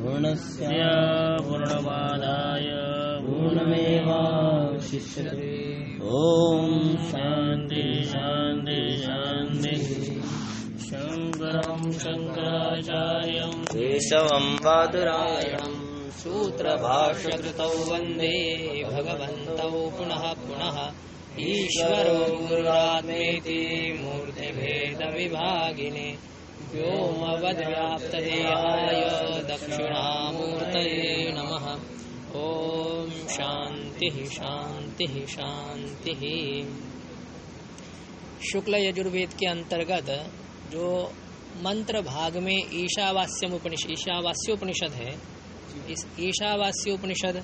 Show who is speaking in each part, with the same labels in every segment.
Speaker 1: पूर्णस्य
Speaker 2: पूर्णमादाय
Speaker 1: पूर्णमेवावशिष्यते। ॐ
Speaker 2: शान्ति शान्ति शान्तिः। शङ्करं शङ्कराचार्यं
Speaker 1: केशवं बादुरायणम्
Speaker 3: सूत्रभाष्यकृतौ वन्दे भगवन्तौ पुनः पुनः। ईश्वरो गुरुरात्मेति मूर्तिभेदविभागिने व्योमवद्व्याप्तदेहाय दक्षिणामूर्तये नमः। ॐ शान्तिः शान्तिः शान्तिः। शुक्ल यजुर्वेद के अंतर्गत जो मंत्र भाग में ईशावास्यम उपनिषद ईशावास्योपनिषद है इस ईशावास्योपनिषद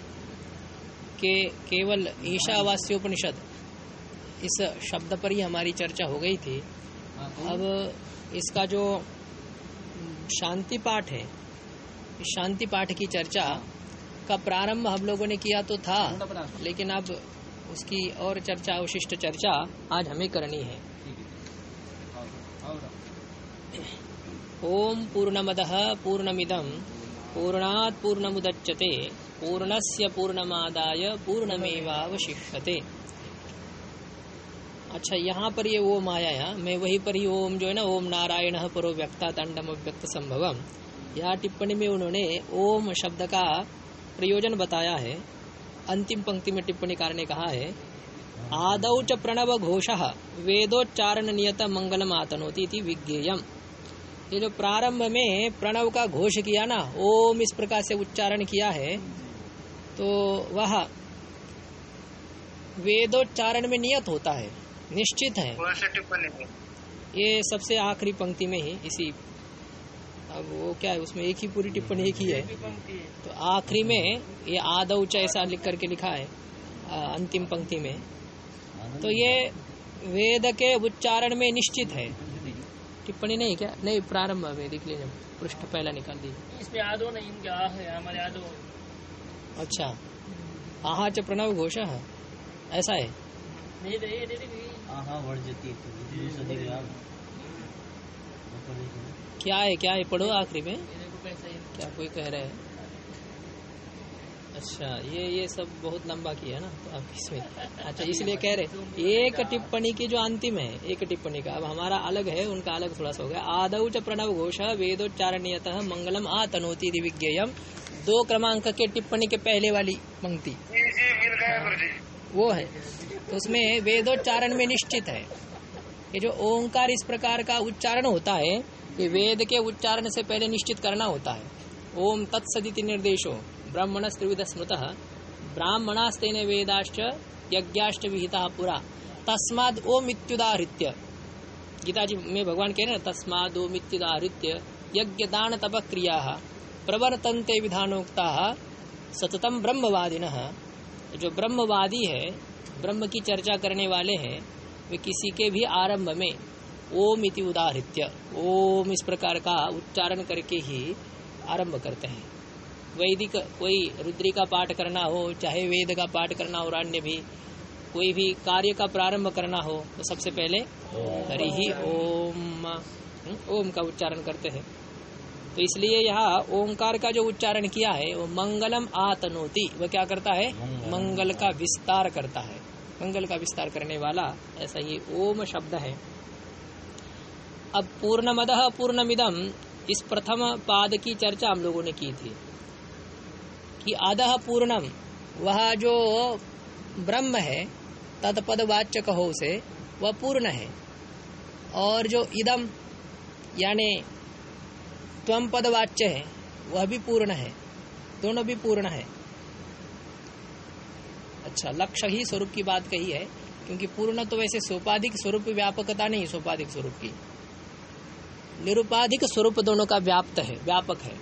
Speaker 3: के केवल ईशावास्योपनिषद इस शब्द पर ही हमारी चर्चा हो गई थी। अब इसका जो शांति पाठ है। शांति पाठ की चर्चा का प्रारंभ हम लोगों ने किया तो था, लेकिन अब उसकी और चर्चा अवशिष्ट चर्चा आज हमें करनी है। ओम पूर्णमद पूर्णमिदम पूर्णात पूर्णमुदच्यते, पूर्णस्य पूर्णमादाय पूर्णमेवावशिष्यते। अच्छा यहाँ पर ये ओम आया है मैं वही पर ही ओम जो है ना, ओम नारायण परो व्यक्ता दंडम व्यक्त संभवम। यहाँ टिप्पणी में उन्होंने ओम शब्द का प्रयोजन बताया है। अंतिम पंक्ति में टिप्पणीकार ने कहा है, आदौ च प्रणव घोष, वेदोच्चारण नियत मंगलम आतनोती विज्ञेयम। ये जो प्रारंभ में प्रणव का घोष किया ना, ओम इस प्रकार से उच्चारण किया है तो वह वेदोच्चारण में नियत होता है। निश्चित है। ये सबसे आखिरी पंक्ति में ही इसी अब वो क्या है उसमें एक ही पूरी टिप्पणी एक ही है। तो आखिरी में ये आदौ ऐसा लिख करके लिखा है अंतिम पंक्ति में। तो ये वेद के उच्चारण में निश्चित है। टिप्पणी नहीं क्या? नहीं प्रारंभ में देख लीजिए पृष्ठ पहला निकाल दीजिए।
Speaker 2: इसमें आदो नहीं इनके है हमारे आदो
Speaker 3: अच्छा। आहा च प्रणव घोष ऐसा है?
Speaker 2: नहीं
Speaker 3: क्या है क्या है? पढ़ो आखिरी में.
Speaker 2: है
Speaker 3: क्या कोई कह रहे हैं? अच्छा ये ये सब बहुत लंबा किया ना तो आप इसमें. अच्छा इसलिए कह रहे एक टिप्पणी की जो अंतिम है एक टिप्पणी का अब हमारा अलग है उनका अलग थोड़ा सा हो गया. आदौ च प्रणव घोष वेदोच्चारणीयत मंगलम आतनोति दिविज्ञेयम. दो क्रमांक के टिप्पणी के पहले वाली पंक्ति. वो है। तो उसमें वेदोच्चारण में निश्चित है। ये जो ओंकार इस प्रकार का उच्चारण होता है, ये वेद के उच्चारण से पहले निश्चित करना होता है। ओम तत्सदिति निर्देशो ब्राह्मण त्रिविध स्मृत, ब्राह्मणास्तेन वेदाश्च यज्ञाश्च विहिता पुरा। तस्माद ओम इत्युदाहृत्य गीता जी में भगवान कह रहे हैं, तस्माद ओम इत्युदाहृत्य यज्ञ दान तप क्रिया प्रवर्तन्ते विधानोक्ता, सततम ब्रह्मवादिन। जो ब्रह्मवादी है, ब्रह्म की चर्चा करने वाले हैं, वे किसी के भी आरंभ में ओम इति उदाहृत्य, ओम इस प्रकार का उच्चारण करके ही आरंभ करते हैं। वैदिक, कोई रुद्री का पाठ करना हो, चाहे वेद का पाठ करना हो अन्य भी, कोई भी कार्य का प्रारंभ करना हो तो सबसे पहले हरि ही ओम ओम का उच्चारण करते हैं। तो इसलिए यहाँ ओंकार का जो उच्चारण किया है वो मंगलम आतनोति वह क्या करता है? मंगल। का विस्तार करता है। मंगल का विस्तार करने वाला ऐसा ये ओम शब्द है। अब पूर्णमद पूर्णमिदम इस प्रथम पाद की चर्चा हम लोगों ने की थी। कि आदह पूर्णम वह जो ब्रह्म है तत्पद वाच्य कहो से वह पूर्ण है। और जो इदम यानी त्वम पद वाच्य है, वह भी पूर्ण है, दोनों भी पूर्ण है। अच्छा लक्ष्य ही स्वरूप की बात कही है, क्योंकि पूर्ण तो वैसे सोपाधिक स्वरूप व्यापकता नहीं सोपाधिक स्वरूप की। निरुपाधिक स्वरूप दोनों का व्याप्त है, व्यापक है।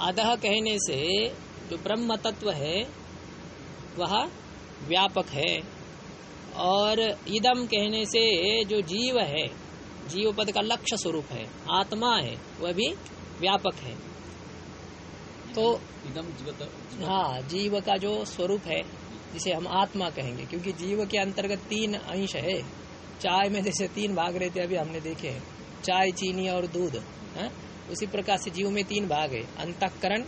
Speaker 3: अधः कहने से जो ब्रह्म तत्व है, वह व्यापक है। और इदम कहने से जो जीव है जीव पद का लक्ष्य स्वरूप है आत्मा है वह भी व्यापक है। तो हाँ जीव का जो स्वरूप है जिसे हम आत्मा कहेंगे क्योंकि जीव के अंतर्गत तीन अंश है। चाय में जैसे तीन भाग रहते अभी हमने देखे हैं। चाय चीनी और दूध है? उसी प्रकार से जीव में तीन भाग है। अंतकरण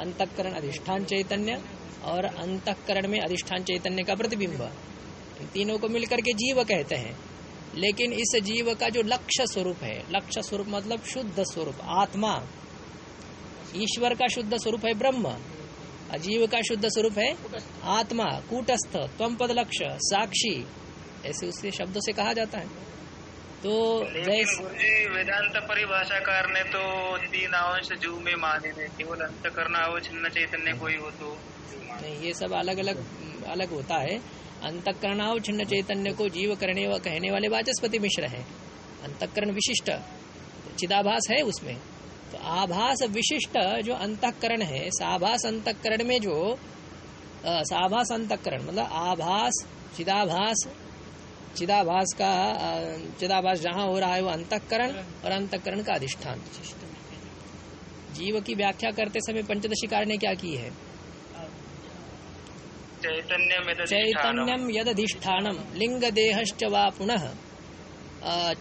Speaker 3: अंतकरण अधिष्ठान चैतन्य और अंतकरण में अधिष्ठान चैतन्य का प्रतिबिंब। इन तीनों को मिलकर के जीव कहते हैं। लेकिन इस जीव का जो लक्ष्य स्वरूप है लक्ष्य स्वरूप मतलब शुद्ध स्वरूप आत्मा। ईश्वर का शुद्ध स्वरूप है ब्रह्म अजीव का शुद्ध स्वरूप है आत्मा कूटस्थ त्वम पद लक्ष्य साक्षी ऐसे उसके शब्दों से कहा जाता है। तो
Speaker 4: वेदांत परिभाषाकार ने तो तीन अंश जीव में माने थे केवल अंत करना छिन्न चैतन्य कोई हो तो
Speaker 3: नहीं ये सब अलग अलग अलग होता है। अंतकरणाव छिन्न चैतन्य को जीव करने व कहने वाले वाचस्पति मिश्र है। अंतकरण विशिष्ट, चिदाभास है उसमें। तो आभास विशिष्ट जो अंतकरण है, साभास अंतकरण में जो साभास अंतकरण मतलब आभास, चिदाभास चिदाभास का चिदाभास जहाँ हो रहा है वो अंतकरण और अंतकरण का अधिष्ठान जीव की व्याख्या करते समय पंचदशी ने क्या की है? चैतन्यम यदधिष्ठानम लिंग देहश्च वा पुनः।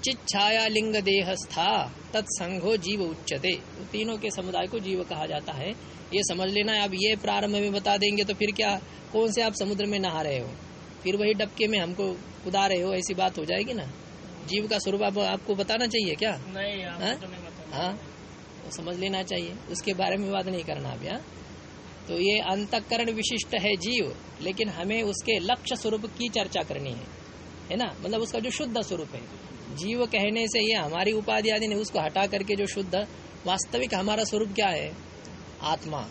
Speaker 3: चिच्छाया लिंग देहस्था तत्संघो जीव उच्चते तीनों के समुदाय को जीव कहा जाता है। ये समझ लेना है अब ये प्रारंभ में बता देंगे तो फिर क्या कौन से आप समुद्र में नहा रहे हो? फिर वही डबके में हमको कुदा रहे हो ऐसी बात हो जाएगी ना? जीव का स्वरूप आप, आपको बताना चाहिए क्या?
Speaker 2: नहीं
Speaker 3: हाँ?
Speaker 2: तो
Speaker 3: हाँ? समझ लेना चाहिए। उसके बारे में बात नहीं करना अभी हाँ? तो ये अंतकरण विशिष्ट है जीव, लेकिन हमें उसके लक्ष्य स्वरूप की चर्चा करनी है। है ना? मतलब उसका जो शुद्ध स्वरूप है। जीव कहने से ये हमारी उपाधि आदि नहीं, उसको हटा करके जो शुद्ध, वास्तविक हमारा स्वरूप क्या है? आत्मा।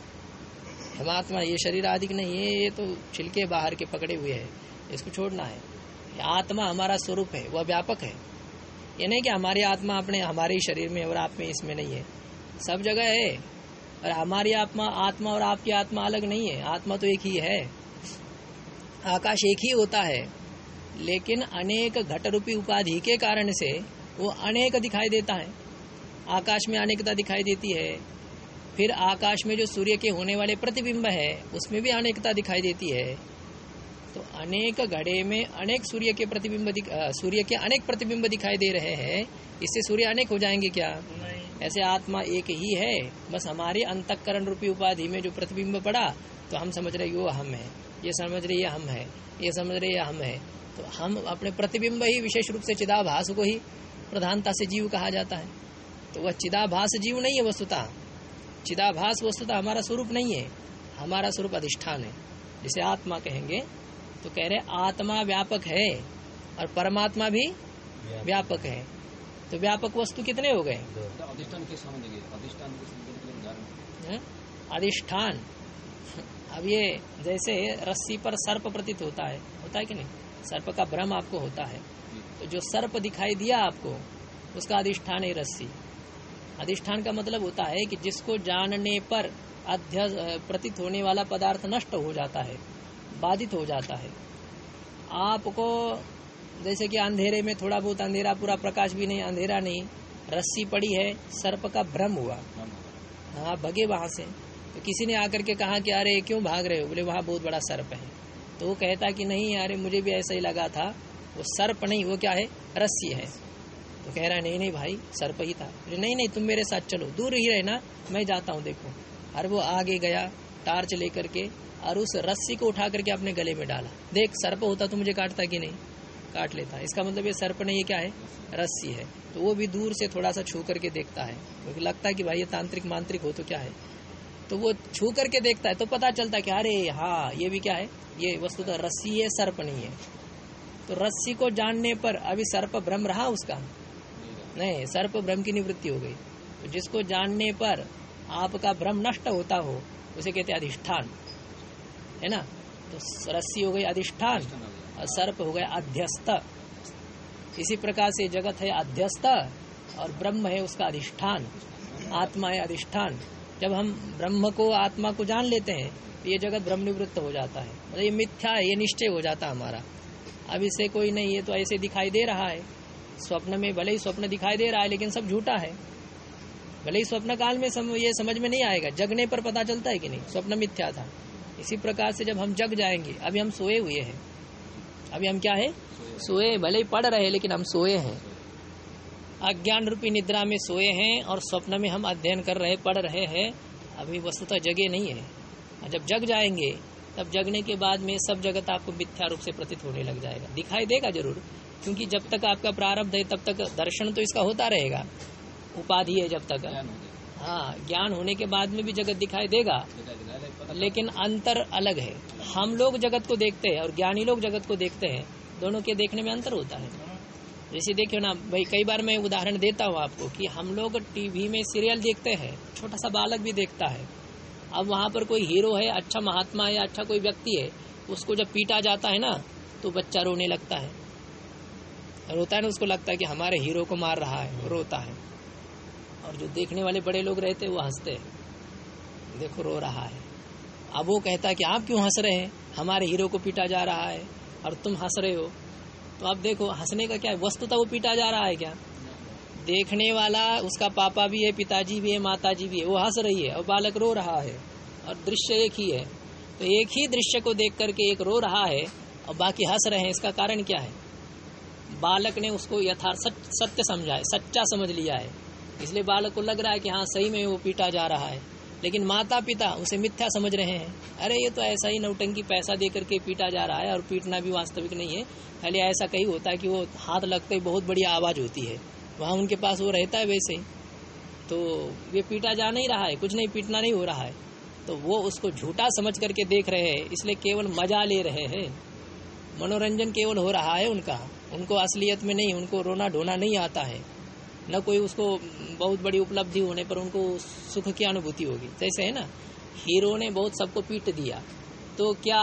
Speaker 3: हम आत्मा, ये शरीर आदि नहीं है, ये तो छिलके बाहर के पकड़े हुए है। इसको छोड़ना है। आत्मा हमारा स्वरूप है, वह व्यापक है। ये नहीं कि हमारी आत्मा अपने, हमारे ही शरीर में और आप में इसमें नहीं है। सब जगह है। और हमारी आत्मा आत्मा और आपकी आत्मा अलग नहीं है। आत्मा तो एक ही है। आकाश एक ही होता है। लेकिन अनेक घट रूपी उपाधि के कारण से वो अनेक दिखाई देता है। आकाश में अनेकता दिखाई देती है। फिर आकाश में जो सूर्य के होने वाले प्रतिबिंब है, उसमें भी अनेकता दिखाई देती है। तो अनेक घड़े में अनेक सूर्य के प्रतिबिंब सूर्य के अनेक प्रतिबिंब दिखाई दे रहे हैं। इससे सूर्य अनेक हो जाएँगे क्या? ऐसे आत्मा एक ही है, बस हमारे अंतकरण रूपी उपाधि में जो प्रतिबिंब पड़ा तो हम समझ रहे वो हम है। ये समझ रहे ये हम है। ये समझ रहे ये हम है। तो हम अपने प्रतिबिंब ही विशेष रूप से चिदाभास को ही प्रधानता से जीव कहा जाता है। तो वह चिदाभास जीव नहीं है वस्तुतः। चिदाभास वस्तुतः हमारा स्वरूप नहीं है, हमारा स्वरूप अधिष्ठान है, जिसे आत्मा कहेंगे। तो कह रहे आत्मा व्यापक है और परमात्मा भी व्यापक है। तो व्यापक वस्तु कितने हो गए?
Speaker 1: अधिष्ठान
Speaker 3: अब ये जैसे रस्सी पर सर्प प्रतीत होता है होता है कि नहीं? सर्प का भ्रम आपको होता है। तो जो सर्प दिखाई दिया आपको उसका अधिष्ठान है रस्सी। अधिष्ठान का मतलब होता है कि जिसको जानने पर अध्य प्रतीत होने वाला पदार्थ नष्ट हो जाता है बाधित हो जाता है। आपको जैसे कि अंधेरे में थोड़ा बहुत अंधेरा, पूरा प्रकाश भी नहीं, अंधेरा नहीं। रस्सी पड़ी है, सर्प का भ्रम हुआ। हाँ भगे वहाँ से। तो किसी ने आकर के कहा कि, अरे, क्यों भाग रहे हो? बोले, वहाँ बहुत बड़ा सर्प है। तो वो कहता कि, नहीं अरे मुझे भी ऐसा ही लगा था। वो सर्प नहीं, वो क्या है? रस्सी है। तो कह रहा है नहीं नहीं भाई, सर्प ही था। बोले, नहीं नहीं, तुम मेरे साथ चलो। दूर ही रहना, मैं जाता हूँ, देखो। और वो आगे गया, टार्च लेकर के, और उस रस्सी को उठा करके अपने गले में डाला। देख, सर्प होता तो मुझे काटता कि नहीं? काट लेता है। इसका मतलब ये सर्प नहीं क्या है? रस्सी है। तो वो भी दूर से थोड़ा सा छू करके देखता है। क्योंकि लगता है कि भाई ये तांत्रिक, मांत्रिक हो तो क्या है? तो वो छू करके देखता है तो पता चलता है कि अरे हाँ ये भी क्या है? ये वस्तु तो रस्सी है, सर्प नहीं है। तो रस्सी को जानने पर अभी सर्प भ्रम रहा उसका? नहीं, सर्प भ्रम की निवृत्ति हो गई। तो जिसको जानने पर आपका भ्रम नष्ट होता हो, उसे कहते अधिष्ठान। है ना? तो रस्सी हो गई अधिष्ठान। और सर्प हो गया अध्यस्त। इसी प्रकार से जगत है अध्यस्त और ब्रह्म है उसका अधिष्ठान आत्मा है अधिष्ठान। जब हम ब्रह्म को आत्मा को जान लेते हैं तो ये जगत ब्रह्म निवृत्त हो जाता है। मतलब ये मिथ्या है ये निश्चय हो जाता है हमारा। अब इसे कोई नहीं है तो ऐसे दिखाई दे रहा है। स्वप्न में भले ही स्वप्न दिखाई दे रहा है लेकिन सब झूठा है। भले ही स्वप्न काल में सम, ये समझ में नहीं आएगा जगने पर पता चलता है कि नहीं? स्वप्न मिथ्या था। इसी प्रकार से जब हम जग जाएँगे अभी हम सोए हुए हैं। अभी हम क्या है? सोए भले ही पढ़ रहे हैं लेकिन हम सोए हैं। अज्ञान रूपी निद्रा में सोए हैं और स्वप्न में हम अध्ययन कर रहे पढ़ रहे हैं। अभी वस्तुतः जगे नहीं है। जब जग जाएँगे तब जगने के बाद में सब जगत आपको मिथ्या रूप से प्रतीत होने लग जाएगा। दिखाई देगा ज़रूर क्योंकि जब तक आपका प्रारब्ध है तब तक दर्शन तो इसका होता रहेगा। उपाधि है जब तक।
Speaker 1: हाँ
Speaker 3: ज्ञान होने के बाद में भी जगत दिखाई देगा। लेकिन अंतर अलग है। हम लोग जगत को देखते हैं और ज्ञानी लोग जगत को देखते हैं। दोनों के देखने में अंतर होता है। जैसे देखियो ना, भाई, कई बार मैं उदाहरण देता हूँ आपको कि हम लोग टीवी में सीरियल देखते हैं छोटा सा बालक भी देखता है। अब वहाँ पर कोई हीरो है अच्छा महात्मा है अच्छा कोई व्यक्ति है, उसको जब पीटा जाता है ना तो बच्चा रोने लगता है। रोता है ना, उसको लगता है कि हमारे हीरो को मार रहा है रोता है। और जो देखने वाले बड़े लोग रहते हैं, वो हँसते हैं। देखो, रो रहा है। अब वो कहता है कि आप क्यों हंस रहे हैं? हमारे हीरो को पीटा जा रहा है और तुम हंस रहे हो। तो आप देखो, हंसने का क्या है? वस्तुतः वो पीटा जा रहा है क्या? देखने वाला, उसका पापा भी है, पिताजी भी है, माताजी भी है, वो हंस रही है और बालक रो रहा है और दृश्य एक ही है। तो एक ही दृश्य को देख करके एक रो रहा है और बाकी हंस रहे हैं, इसका कारण क्या है? बालक ने उसको यथार्थ सत- सत्य समझा है, सच्चा समझ लिया है। इसलिए बालक को लग रहा है कि हाँ सही में वो पीटा जा रहा है। लेकिन माता पिता उसे मिथ्या समझ रहे हैं। अरे, ये तो ऐसा ही नौटंकी पैसा दे करके पीटा जा रहा है और पीटना भी वास्तविक नहीं है। पहले ऐसा कहीं होता है कि वो हाथ लगते ही बहुत बड़ी आवाज़ होती है। वहाँ उनके पास वो रहता है वैसे। तो ये पीटा जा नहीं रहा है, कुछ नहीं, पीटना नहीं हो रहा है। तो वो उसको झूठा समझ करके देख रहे हैं, इसलिए केवल मज़ा ले रहे हैं। मनोरंजन केवल हो रहा है उनका। उनको असलियत में नहीं, उनको रोना ढोना नहीं आता है। न कोई उसको बहुत बड़ी उपलब्धि होने पर उनको सुख की अनुभूति होगी। जैसे है ना? हीरो ने बहुत सबको पीट दिया। तो क्या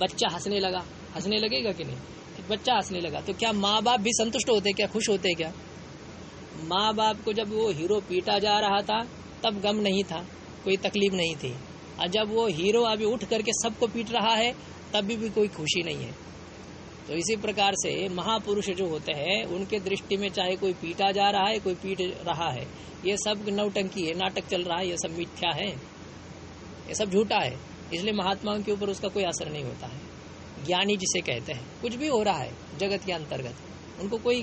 Speaker 3: बच्चा हंसने लगा? हंसने लगेगा कि नहीं? बच्चा हंसने लगा। तो क्या माँ बाप भी संतुष्ट होते क्या? खुश होते क्या? माँ बाप को जब वो हीरो पीटा जा रहा था तब गम नहीं था कोई तकलीफ़ नहीं थी। और जब वो हीरो अभी उठ करके सबको पीट रहा है तब भी, भी कोई खुशी नहीं है। तो इसी प्रकार से महापुरुष जो होते हैं, उनके दृष्टि में चाहे कोई पीटा जा रहा है, कोई पीट रहा है, ये सब नौटंकी है, नाटक चल रहा है, ये सब मिथ्या है, ये सब झूठा है, इसलिए महात्माओं के ऊपर उसका कोई असर नहीं होता है। ज्ञानी जिसे कहते हैं, कुछ भी हो रहा है, जगत के अंतर्गत, उनको कोई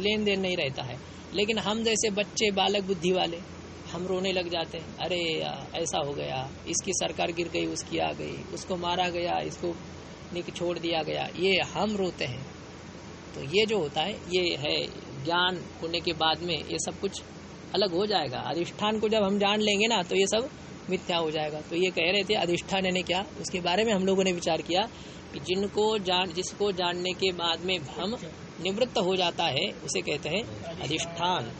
Speaker 3: लेन देन नहीं रहता है। लेकिन हम जैसे बच्चे, बालक, बुद्धि वाले, हम रोने लग जाते हैं, अरे ऐसा हो गया, इसकी सरकार गिर गई, उसकी आ गई, उसको मारा गया, इसको छोड़ दिया गया। ये हम रोते हैं। तो ये जो होता है, ये है ज्ञान होने के बाद में ये सब कुछ अलग हो जाएगा। अधिष्ठान को जब हम जान लेंगे ना तो ये सब मिथ्या हो जाएगा। तो ये कह रहे थे अधिष्ठान यानी क्या? उसके बारे में हम लोगों ने विचार किया कि जिनको जान, जिसको जानने के बाद में भ्रम निवृत्त हो जाता है, उसे कहते हैं अधिष्ठान।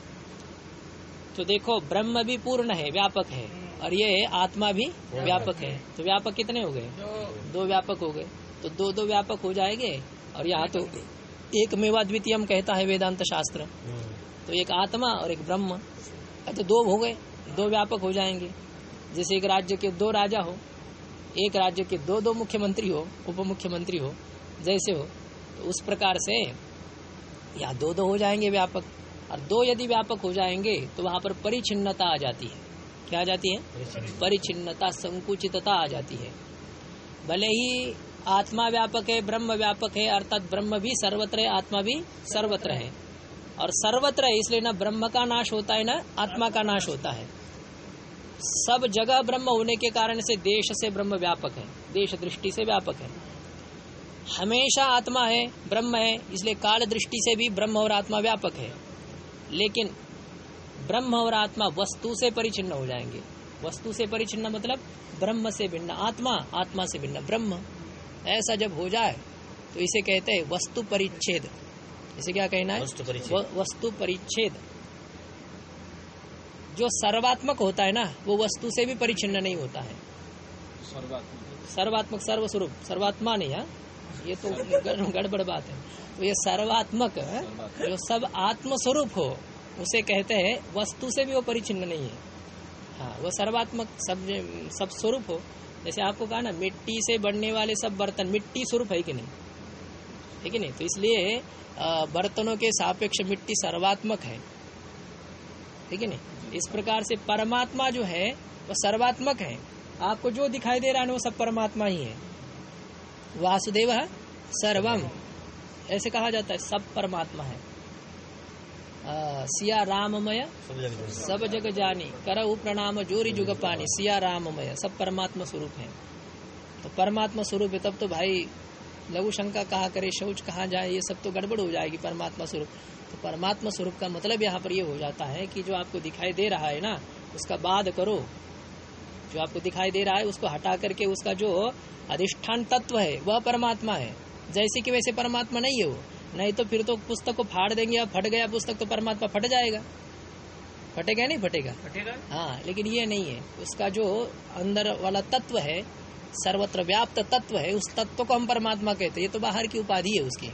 Speaker 3: तो देखो, ब्रह्म भी पूर्ण है, व्यापक है। और ये आत्मा भी व्यापक है। तो व्यापक कितने हो गए? दो व्यापक हो गए। तो दो दो व्यापक हो जाएँगे और यहाँ तो एक मेवा द्वितीयम कहता है वेदांत शास्त्र। तो एक आत्मा और एक ब्रह्म। तो दो हो गए दो व्यापक हो जाएँगे। जैसे एक राज्य के दो राजा हो एक राज्य के दो दो मुख्यमंत्री हो उप मुख्यमंत्री हो जैसे हो तो उस प्रकार से या दो दो हो जाएँगे व्यापक। और दो यदि व्यापक हो जाएँगे तो वहाँ पर परिचिन्नता आ जाती है। क्या आ जाती है? परिचिन्नता संकुचितता आ जाती है। भले ही आत्मा व्यापक है ब्रह्म व्यापक है, अर्थात ब्रह्म भी सर्वत्र है, आत्मा भी सर्वत्र है। और सर्वत्र है, इसलिए ना ब्रह्म का नाश होता है, ना आत्मा का नाश होता है। सब जगह ब्रह्म होने के कारण से देश से ब्रह्म व्यापक है, देश दृष्टि से व्यापक है। हमेशा आत्मा है, ब्रह्म है, इसलिए काल दृष्टि से भी ब्रह्म और आत्मा व्यापक है। लेकिन ब्रह्म और आत्मा वस्तु से परिचिन्न हो जाएँगे। वस्तु से परिचिन्न मतलब ब्रह्म से भिन्न, आत्मा आत्मा से भिन्न, ब्रह्म। ऐसा जब हो जाए तो इसे कहते हैं वस्तु परिच्छेद। इसे क्या कहना है?
Speaker 5: वस्तु परिच्छेद।
Speaker 3: वस्तु परिच्छेद। जो सर्वात्मक होता है ना वो वस्तु से भी परिचिन्न नहीं होता है।
Speaker 1: सर्वात्मक।
Speaker 3: सर्वात्मक सर्वस्वरूप। सर्वात्मा नहीं है? ये तो गड़बड़ बात है। तो ये सर्वात्मक है, जो सब आत्म स्वरूप हो उसे कहते हैं वस्तु से भी वो परिचिन्न नहीं है। हाँ वो सर्वात्मक सब सब स्वरूप हो। जैसे आपको कहा ना, मिट्टी से बनने वाले सब बर्तन, मिट्टी स्वरूप है कि नहीं? ठीक है नहीं? तो इसलिए बर्तनों के सापेक्ष मिट्टी सर्वात्मक है। ठीक है नहीं? इस प्रकार से परमात्मा जो है, वो सर्वात्मक है। आपको जो दिखाई दे रहा है वो सब परमात्मा ही है। वासुदेव सर्वम। ऐसे कहा जाता है, सब परमात्मा है। सिया राममय सब जग जानी करहु प्रणाम जोरी जुग पानी सिया राममय सब परमात्मा स्वरूप है तो परमात्मा स्वरूप है, तब तो भाई, लघु शंका कहा करे, शौच कहा जाए, ये सब तो गड़बड़ हो जाएगी परमात्मा स्वरूप। तो परमात्मा स्वरूप का मतलब यहाँ पर ये हो जाता है कि जो आपको दिखाई दे रहा है ना, उसका बाद करो। जो आपको दिखाई दे रहा है, उसको हटा करके उसका जो अधिष्ठान तत्व है, वह परमात्मा है। जैसे कि वैसे परमात्मा नहीं है वो। नहीं तो फिर तो पुस्तक को फाड़ देंगे अब फट गया पुस्तक तो परमात्मा फट जाएगा। फटेगा नहीं फटेगा?
Speaker 2: फटेगा?
Speaker 3: हाँ लेकिन ये नहीं है। उसका जो अंदर वाला तत्व है सर्वत्र व्याप्त तत्व है उस तत्व को हम परमात्मा कहते हैं। ये तो बाहर की उपाधि है उसकी।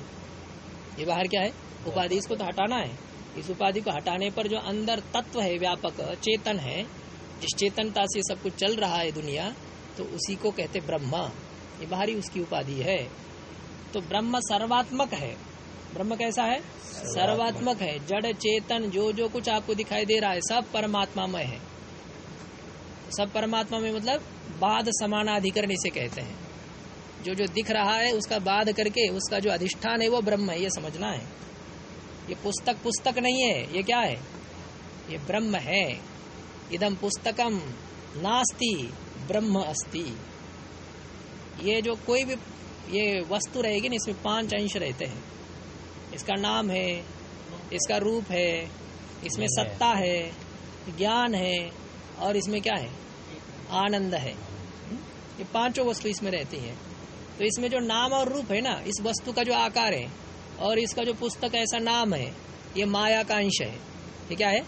Speaker 3: ये बाहर क्या है? उपाधि इसको तो हटाना है। इस उपाधि को हटाने पर जो अंदर तत्व है व्यापक चेतन है जिस चेतनता से सब कुछ चल रहा है दुनिया तो उसी को कहते ब्रह्मा। ये बाहरी उसकी उपाधि है। तो ब्रह्म सर्वात्मक है। ब्रह्म कैसा है? सर्वात्मक है। जड़, चेतन, जो जो कुछ आपको दिखाई दे रहा है, सब परमात्मामय है। सब परमात्मा में मतलब बाध समानाधिकरण इसे कहते हैं। जो जो दिख रहा है, उसका बाध करके उसका जो अधिष्ठान है, वो ब्रह्म है। ये समझना है। ये पुस्तक पुस्तक नहीं है। ये क्या है? ये ब्रह्म है। इदम पुस्तकम नास्ति, ब्रह्म अस्ति। ये जो कोई भी ये वस्तु रहेगी ना, इसमें पाँच अंश रहते हैं। इसका नाम है इसका रूप है इसमें सत्ता है ज्ञान है और इसमें क्या है? आनंद है। ये पाँचों वस्तु इसमें रहती है। तो इसमें जो नाम और रूप है ना इस वस्तु का जो आकार है और इसका जो पुस्तक ऐसा नाम है ये माया का अंश है। ये क्या है?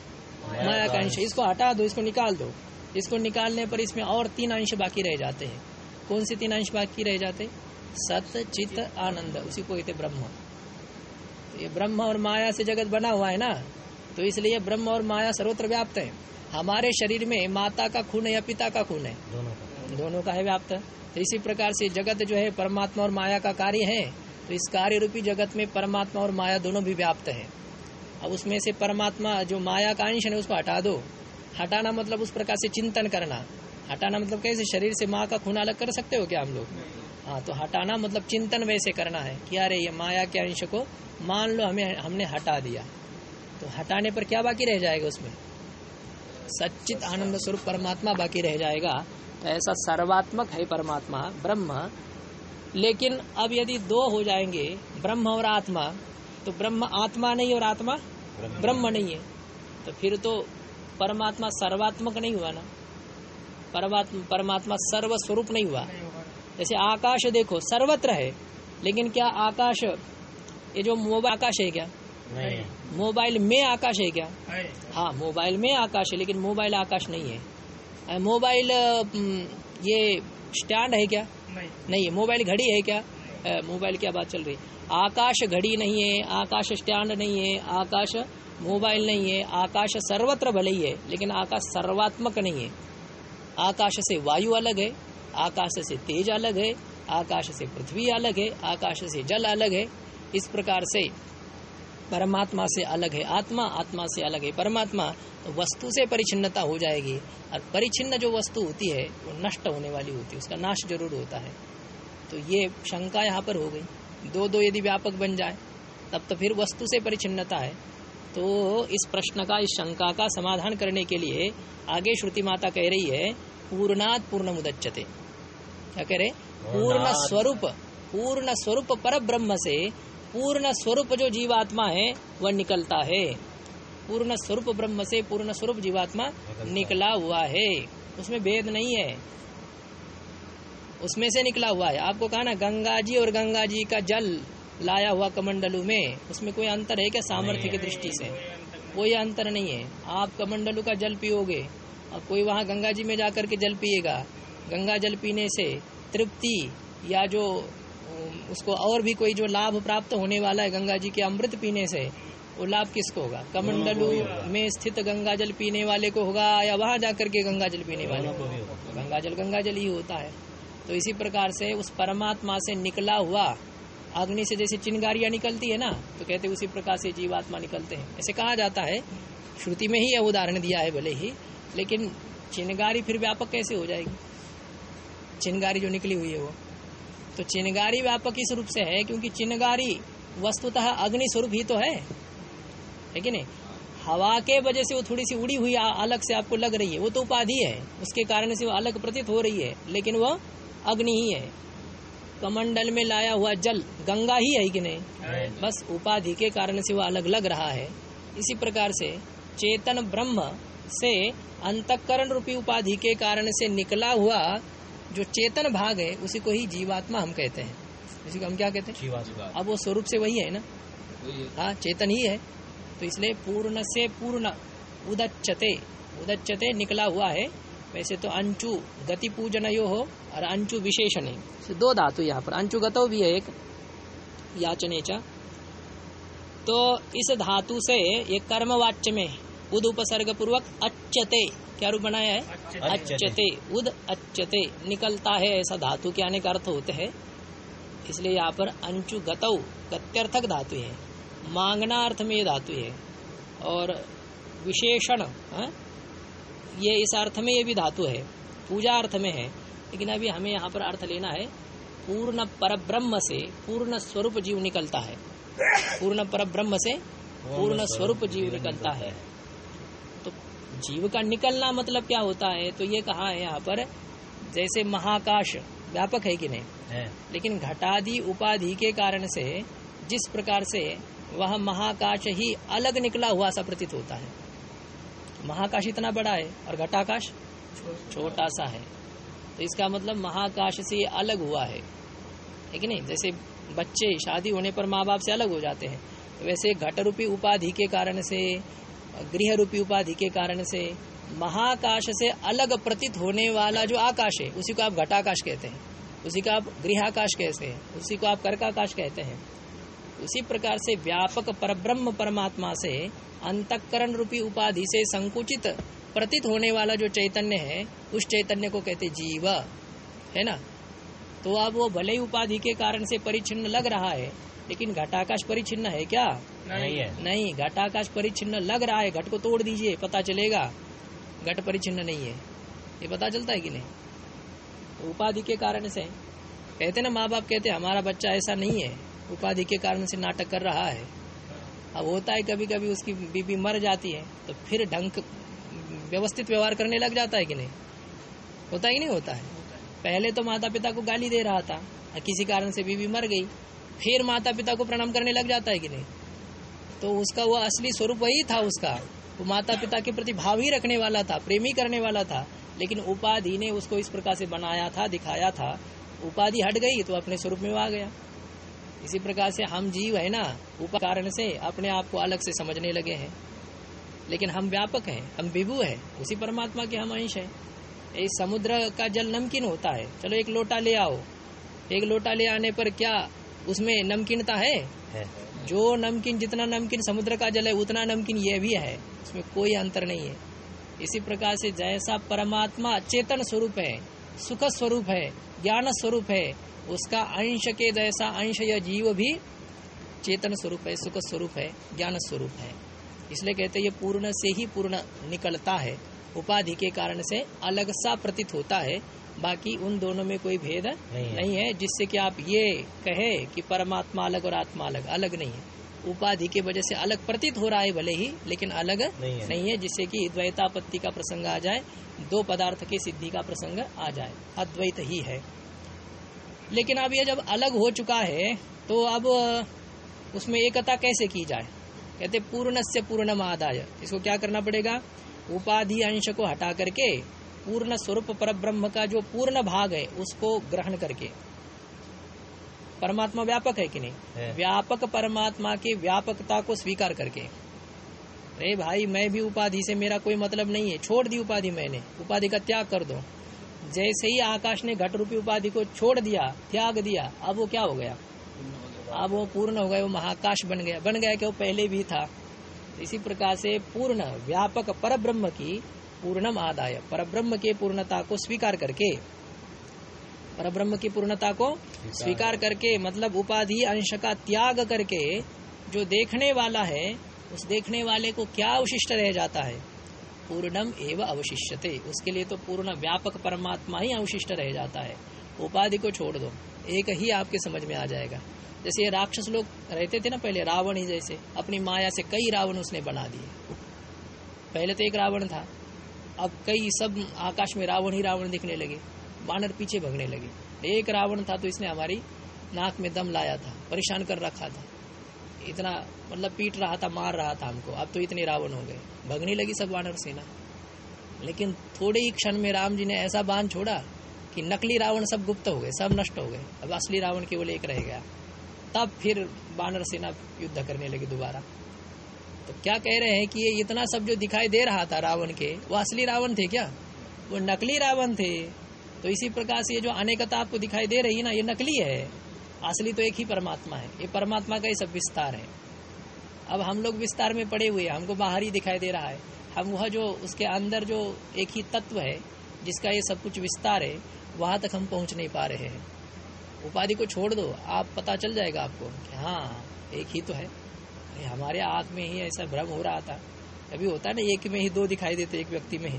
Speaker 3: माया का अंश। इसको हटा दो इसको निकाल दो। इसको निकालने पर इसमें और तीन अंश बाकी रह जाते हैं। कौन से तीन अंश बाकी रह जाते? सत चित आनंद। उसी को कहते ब्रह्म। तो ये ब्रह्म और माया से जगत बना हुआ है ना? तो इसलिए ब्रह्म और माया सर्वत्र व्याप्त है। हमारे शरीर में माता का खून है या पिता का खून है? दोनों का है व्याप्त। तो इसी प्रकार से जगत जो है परमात्मा और माया का कार्य है। तो इस कार्य रूपी जगत में परमात्मा और माया दोनों भी व्याप्त है। अब उसमें से परमात्मा जो माया का अंश है उसको हटा दो। हटाना मतलब उस प्रकार से चिंतन करना। हटाना मतलब कैसे? शरीर से माँ का खून अलग कर सकते हो क्या हम लोग? हाँ तो हटाना मतलब चिंतन वैसे करना है कि अरे ये माया के अंश को मान लो हमें हमने हटा दिया। तो हटाने पर क्या बाकी रह जाएगा उसमें? सच्चित आनंद स्वरूप परमात्मा बाकी रह जाएगा। तो ऐसा सर्वात्मक है परमात्मा ब्रह्म। लेकिन अब यदि दो हो जाएँगे ब्रह्म और आत्मा तो ब्रह्म आत्मा नहीं और आत्मा ब्रह्म नहीं। है। तो फिर तो परमात्मा सर्वात्मक नहीं हुआ ना? परमात्मा परमात्मा सर्व स्वरूप नहीं हुआ। जैसे आकाश देखो सर्वत्र है लेकिन क्या आकाश ये जो मोबाइल आकाश है क्या? मोबाइल में आकाश है क्या?
Speaker 2: हाँ।
Speaker 3: मोबाइल में आकाश है लेकिन मोबाइल आकाश नहीं है। मोबाइल ये स्टैंड है क्या?
Speaker 2: नहीं।
Speaker 3: नहीं है। मोबाइल घड़ी है क्या? मोबाइल क्या बात चल रही आकाश घड़ी नहीं है आकाश स्टैंड नहीं है आकाश मोबाइल नहीं है आकाश सर्वत्र भले ही है लेकिन आकाश सर्वात्मक नहीं है। आकाश से वायु अलग है आकाश से तेज अलग है, आकाश से पृथ्वी अलग है, आकाश से जल अलग है। इस प्रकार से परमात्मा से अलग है आत्मा आत्मा से अलग है परमात्मा। तो वस्तु से परिचिन्नता हो जाएगी और परिचिन्न जो वस्तु होती है, वो नष्ट होने वाली होती है, उसका नाश ज़रूर होता है। तो ये शंका यहाँ पर हो गई। दो दो यदि व्यापक बन जाए, तब तो फिर वस्तु से परिचिन्नता है। तो इस प्रश्न का, इस शंका का समाधान करने के लिए आगे श्रुति माता कह रही है, पूर्णात पूर्ण मुदच्यते क्या कह रहे पूर्ण स्वरूप पूर्ण स्वरूप पर ब्रह्म से पूर्ण स्वरूप जो जीवात्मा है वह निकलता है। पूर्ण स्वरूप ब्रह्म से पूर्ण स्वरूप जीवात्मा निकला हुआ है। उसमें भेद नहीं है। उसमें से निकला हुआ है। आपको कहा ना गंगा जी और गंगा जी का जल लाया हुआ कमंडलू में उसमें कोई अंतर है क्या सामर्थ्य की दृष्टि से? कोई अंतर नहीं है। आप कमंडलू का जल पियोगे और कोई वहाँ गंगा जी में जाकर के जल पिएगा। गंगा जल पीने से तृप्ति या जो उसको और भी कोई जो लाभ प्राप्त होने वाला है गंगा जी के अमृत पीने से वो लाभ किसको होगा? कमंडलू में स्थित गंगा जल पीने वाले को होगा या वहाँ जाकर के गंगा जल पीने वाले को गंगा जल गंगा जल ही होता है। तो इसी प्रकार से उस परमात्मा से निकला हुआ अग्नि से जैसे चिंगारियाँ निकलती है ना तो कहते उसी प्रकार से जीवात्मा निकलते हैं। ऐसे कहा जाता है श्रुति में ही यह उदाहरण दिया है भले ही लेकिन चिंगारी फिर व्यापक कैसे हो जाएगी? चिंगारी जो निकली हुई है वो। तो चिनगारी व्यापक इस रूप से है, क्योंकि चिनगारी वस्तुतः अग्नि स्वरूप ही तो है। है कि नहीं? हवा के वजह से वो थोड़ी सी उड़ी हुई अलग से आपको लग रही है। वो तो उपाधि है, उसके कारण से वो अलग प्रतीत हो रही है, लेकिन वह अग्नि ही है। कमंडल में लाया हुआ जल गंगा ही है कि नहीं? बस उपाधि के कारण से वो अलग लग रहा है। इसी प्रकार से चेतन ब्रह्म से अंतकरण रूपी उपाधि के कारण से निकला हुआ जो चेतन भाग है उसी को ही जीवात्मा हम कहते हैं। इसी को हम क्या कहते हैं?
Speaker 1: जीवा
Speaker 3: अब वो स्वरूप से वही है ना?
Speaker 1: हाँ।
Speaker 3: चेतन ही है। तो इसलिए पूर्ण से पूर्ण उदच्चते उदच्चते निकला हुआ है। वैसे तो अंचु गति पूजन यो हो और अंचु विशेषण है। तो दो धातु यहाँ पर अंचु गतो भी है एक याचनेचा तो इस धातु से ये कर्मवाच्य में उद उपसर्ग पूर्वक अच्छते क्या रूप बनाया है? अच्छते उद अच्छते निकलता है ऐसा धातु के आने का अर्थ होते है। इसलिए यहाँ पर अंचु गतौ गत्यर्थक धातु है। मांगना अर्थ में ये धातु है। और विशेषण हाँ? ये इस अर्थ में ये भी धातु है। पूजा अर्थ में है। लेकिन अभी हमें यहाँ पर अर्थ लेना है। पूर्ण परब्रह्म से पूर्ण स्वरूप जीव निकलता है। पूर्ण परब्रह्म से पूर्ण स्वरूप जीव निकलता है। जीव का निकलना मतलब क्या होता है? तो ये कहा है यहाँ पर जैसे महाकाश व्यापक है कि नहीं?
Speaker 2: है।
Speaker 3: लेकिन घटादि उपाधि के कारण से जिस प्रकार से वह महाकाश ही अलग निकला हुआ सा प्रतीत होता है। महाकाश इतना बड़ा है और घटाकाश छोटा सा है। तो इसका मतलब महाकाश से अलग हुआ है। कि नहीं? जैसे बच्चे शादी होने पर माँ बाप से अलग हो जाते हैं। वैसे घट रूपी उपाधि के कारण से गृह रूपी उपाधि के कारण से महाकाश से अलग प्रतीत होने वाला जो आकाश है, उसी को आप घटाकाश कहते हैं। उसी को आप गृहाकाश कहते हैं। उसी को आप कर्काकाश कहते हैं। उसी प्रकार से व्यापक परब्रह्म परमात्मा से अंतकरण रूपी उपाधि से संकुचित प्रतीत होने वाला जो चैतन्य है, उस चैतन्य को कहते जीव। है ना? तो अब वो भले ही उपाधि के कारण से परिचिन्न लग रहा है लेकिन घटाकाश परिचिन्न है क्या?
Speaker 2: नहीं है।
Speaker 3: नहीं घटाकाश परिचिन्न लग रहा है घट को तोड़ दीजिए पता चलेगा। घट परिचिन्न नहीं है। ये पता चलता है कि नहीं? तो उपाधि के कारण से। कहते ना माँ बाप कहते हमारा बच्चा ऐसा नहीं है। उपाधि के कारण से नाटक कर रहा है। अब होता है कभी कभी उसकी बीबी मर जाती है तो फिर ढंग व्यवस्थित व्यवहार करने लग जाता है कि नहीं? होता ही नहीं होता है। पहले तो माता पिता को गाली दे रहा था किसी कारण से बीबी मर गई। फिर माता पिता को प्रणाम करने लग जाता है कि नहीं? तो उसका वो असली स्वरूप वही था उसका। वो माता पिता के प्रति भाव ही रखने वाला था, प्रेमी करने वाला था। लेकिन उपाधि ने उसको इस प्रकार से बनाया था, दिखाया था। उपाधि हट गई तो अपने स्वरूप में वो आ गया। इसी प्रकार से हम जीव है ना उपा कारण से अपने आप को अलग से समझने लगे हैं। लेकिन हम व्यापक हैं, हम विभु हैं, उसी परमात्मा के हम अंश हैं। इस समुद्र का जल नमकीन होता है। चलो एक लोटा ले आओ। एक लोटा ले आने पर क्या उसमें नमकीनता है।
Speaker 2: है।
Speaker 3: जो नमकीन जितना नमकीन समुद्र का जल है उतना नमकीन ये भी है। उसमें कोई अंतर नहीं है। इसी प्रकार से जैसा परमात्मा चेतन स्वरूप है सुख स्वरूप है ज्ञान स्वरूप है उसका अंश के जैसा अंश यह जीव भी चेतन स्वरूप है सुख स्वरूप है ज्ञान स्वरूप है। इसलिए कहते हैं ये पूर्ण से ही पूर्ण निकलता है। उपाधि के कारण से अलग सा प्रतीत होता है। बाकी उन दोनों में कोई भेद
Speaker 2: नहीं है।
Speaker 3: नहीं है जिससे कि आप ये कहे कि परमात्मा अलग और आत्मा अलग अलग नहीं है। उपाधि के वजह से अलग प्रतीत हो रहा है भले ही लेकिन अलग
Speaker 2: नहीं है।
Speaker 3: नहीं है जिससे कि द्वैतापत्ति का प्रसंग आ जाए दो पदार्थ की सिद्धि का प्रसंग आ जाए। अद्वैत ही है। लेकिन अब ये जब अलग हो चुका है तो अब उसमें एकता कैसे की जाए? कहते पूर्ण से पूर्णम आदाय इसको क्या करना पड़ेगा? उपाधि अंश को हटा करके पूर्ण स्वरूप पर ब्रह्म का जो पूर्ण भाग है उसको ग्रहण करके। परमात्मा व्यापक है कि नहीं। व्यापक परमात्मा की व्यापकता को स्वीकार करके। अरे भाई मैं भी उपाधि से मेरा कोई मतलब नहीं है। छोड़ दी उपाधि मैंने। उपाधि का त्याग कर दो। जैसे ही आकाश ने घट रूपी उपाधि को छोड़ दिया त्याग दिया अब वो क्या हो गया? अब वो पूर्ण हो गया वो महाकाश बन गया। बन गया कि वो पहले भी था। इसी प्रकार से पूर्ण व्यापक परब्रह्म की पूर्णम आदाय परब्रह्म के पूर्णता को स्वीकार करके। परब्रह्म की पूर्णता को स्वीकार करके मतलब उपाधि अंश का त्याग करके जो देखने वाला है उस देखने वाले को क्या अवशिष्ट रह जाता है? पूर्णम एवं अवशिष्यते। उसके लिए तो पूर्ण व्यापक परमात्मा ही अवशिष्ट रह जाता है। उपाधि को छोड़ दो। एक ही आपके समझ में आ जाएगा। जैसे ये राक्षस लोग रहते थे ना पहले रावण ही जैसे अपनी माया से कई रावण उसने बना दिए। पहले तो एक रावण था। अब कई सब आकाश में रावण ही रावण दिखने लगे, बानर पीछे भगने लगे। एक रावण था तो इसने हमारी नाक में दम लाया था, परेशान कर रखा था। इतना मतलब पीट रहा था, मार रहा था हमको। अब तो इतने रावण हो गए। भगने लगी सब वानर सेना। लेकिन थोड़े ही क्षण में राम जी ने ऐसा बाँध छोड़ा कि नकली रावण सब गुप्त हो गए, सब नष्ट हो गए। अब असली रावण केवल एक रह गया। तब फिर वानर सेना युद्ध करने लगी दोबारा। तो क्या कह रहे हैं कि ये इतना सब जो दिखाई दे रहा था रावण के, वो असली रावण थे क्या? वो नकली रावण थे। तो इसी प्रकार से ये जो अनेकता आपको दिखाई दे रही है ना, ये नकली है। असली तो एक ही परमात्मा है। ये परमात्मा का ही सब विस्तार है। अब हम लोग विस्तार में पड़े हुए हैं, हमको बाहर ही दिखाई दे रहा है। हम वह जो, उसके अंदर जो एक ही तत्व है, जिसका ये सब कुछ विस्तार है, वहाँ तक हम पहुँच नहीं पा रहे हैं। उपाधि को छोड़ दो, आप पता चल जाएगा आपको कि हाँ एक ही तो है। हमारे आँख में ही ऐसा भ्रम हो रहा था। कभी होता है ना एक में ही दो दिखाई देते एक व्यक्ति में ही।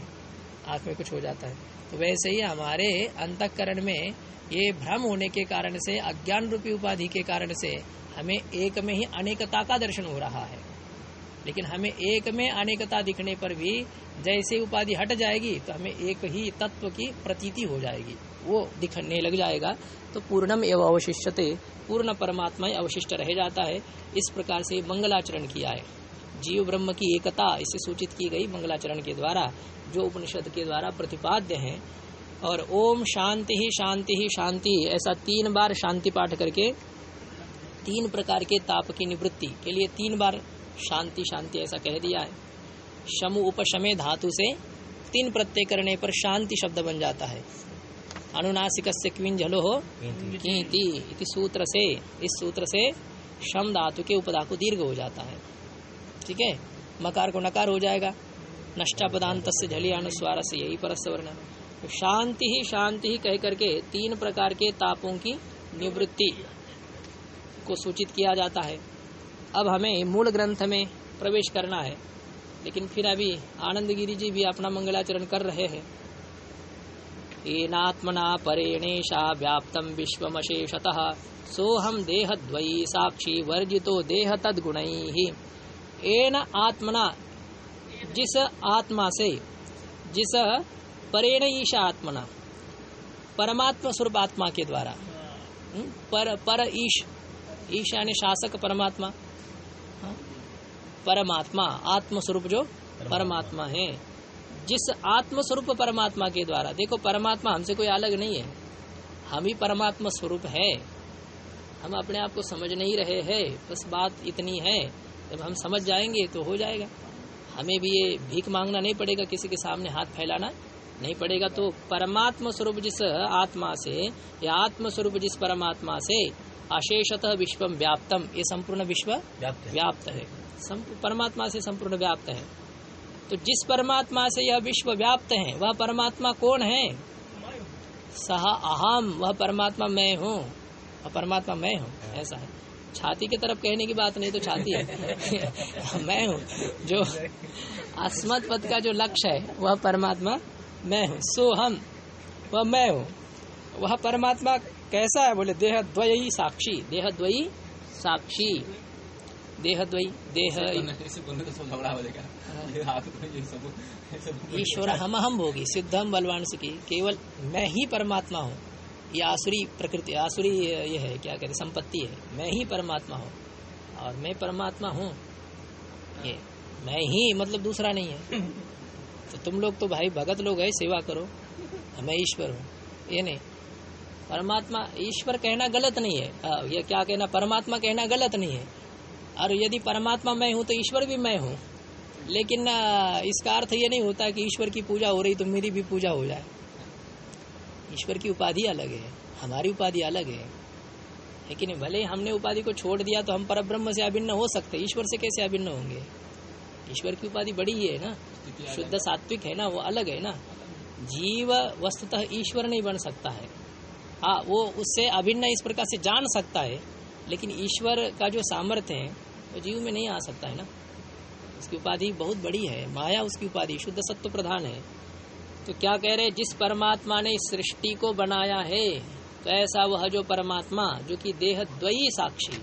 Speaker 3: आँख में कुछ हो जाता है। तो वैसे ही हमारे अंतकरण में ये भ्रम होने के कारण से, अज्ञान रूपी उपाधि के कारण से हमें एक में ही अनेकता का दर्शन हो रहा है। लेकिन हमें एक में अनेकता दिखने पर भी जैसे उपाधि हट जाएगी तो हमें एक ही तत्व की प्रतीति हो जाएगी। वो दिखने लग जाएगा। तो पूर्णम एवं अवशिष्यते, पूर्ण परमात्मा अवशिष्ट रह जाता है। इस प्रकार से मंगलाचरण किया है। जीव ब्रह्म की एकता, इसे सूचित की गई मंगलाचरण के द्वारा, जो उपनिषद के द्वारा प्रतिपाद्य है। और ओम शांति ही शांति ही शांति, ऐसा तीन बार शांति पाठ करके, तीन प्रकार के ताप की निवृत्ति के लिए तीन बार शांति शांति ऐसा कह दिया है। शमु उपशमे धातु से तीन प्रत्यय करने पर शांति शब्द बन जाता है। अनुनासिक से हो? इति सूत्र से इस सूत्र से शम धातु के उपदा को दीर्घ हो जाता है। ठीक है? मकार को नकार हो जाएगा। नष्टा पदांत से झली अनुस्वार से यही परस्वर्ण तो शांति ही शांति ही कह करके तीन प्रकार के तापों की निवृत्ति को सूचित किया जाता है। अब हमें मूल ग्रंथ में प्रवेश करना है। लेकिन फिर अभी आनंद गिरी जी भी अपना मंगलाचरण कर रहे हैं। एनात्मना परेणेशा व्याप्तम विश्वमशेषतः। सोहम देहद्वयी साक्षी वर्जितो देह तद्गुण एन आत्मना जिस आत्मा से जिस परेण ईशा आत्मना परमात्मा स्वरूप आत्मा के द्वारा। हम्म, पर पर ईश ईश यानी शासक परमात्मा। हाँ, परमात्मा आत्म स्वरूप जो परमात्मा है। जिस आत्म स्वरूप परमात्मा के द्वारा। देखो परमात्मा हमसे कोई अलग नहीं है। हम ही परमात्मा स्वरूप है। हम अपने आप को समझ नहीं रहे हैं। बस बात इतनी है। जब हम समझ जाएँगे तो हो जाएगा। हमें भी ये भीख मांगना नहीं पड़ेगा किसी के सामने हाथ फैलाना। नहीं पड़ेगा तो परमात्मा स्वरूप जिस आत्मा से या आत्म स्वरूप जिस परमात्मा से अशेषतः विश्वम व्याप्तम। ये संपूर्ण विश्व
Speaker 1: व्याप्त है।
Speaker 3: व्याप्त है। परमात्मा से संपूर्ण व्याप्त है। तो जिस परमात्मा से यह विश्व व्याप्त है, वह परमात्मा कौन है? सह अहम, वह परमात्मा मैं हूँ। वह परमात्मा मैं हूँ, ऐसा है। छाती की तरफ़ कहने की बात नहीं तो छाती है। मैं हूँ। जो अस्मत् पद का जो लक्ष्य है, वह परमात्मा मैं हूँ। सो हम, वह मैं हूँ। वह परमात्मा कैसा है? बोले देह द्वयी साक्षी देह द्वयी साक्षी। देह द्वयी देह
Speaker 1: तो हो। तो
Speaker 3: ईश्वर हम हम भोगी सिद्धम बलवान की केवल मैं ही परमात्मा हूँ। ये आसुरी प्रकृति आसुरी ये है क्या कहते संपत्ति है। मैं ही परमात्मा हूँ और मैं परमात्मा हूँ। ये मैं ही मतलब दूसरा नहीं है। तो तुम लोग तो भाई भगत लोग है सेवा करो। मैं ईश्वर हूँ। ये नहीं। परमात्मा ईश्वर कहना गलत नहीं है। आ, ये क्या कहना परमात्मा कहना गलत नहीं है। और यदि परमात्मा मैं हूँ तो ईश्वर भी मैं हूँ। लेकिन इसका अर्थ ये नहीं होता कि ईश्वर की पूजा हो रही तो मेरी भी पूजा हो जाए। ईश्वर की उपाधि अलग है, हमारी उपाधि अलग है। लेकिन भले ही हमने उपाधि को छोड़ दिया तो हम पर ब्रह्म से अभिन्न हो सकते, ईश्वर से कैसे अभिन्न होंगे? ईश्वर की उपाधि बड़ी ही है ना, शुद्ध सात्विक है ना, वो अलग है ना। जीव वस्तुतः ईश्वर नहीं बन सकता है। हाँ वो उससे अभिन्न इस प्रकार से जान सकता है। लेकिन ईश्वर का जो सामर्थ्य है वो जीव में नहीं आ सकता है ना? उसकी उपाधि बहुत बड़ी है माया उसकी उपाधि शुद्ध सत्व प्रधान है। तो क्या कह रहे जिस परमात्मा ने इस सृष्टि को बनाया है तो ऐसा वह जो परमात्मा जो कि देह द्वयी साक्षी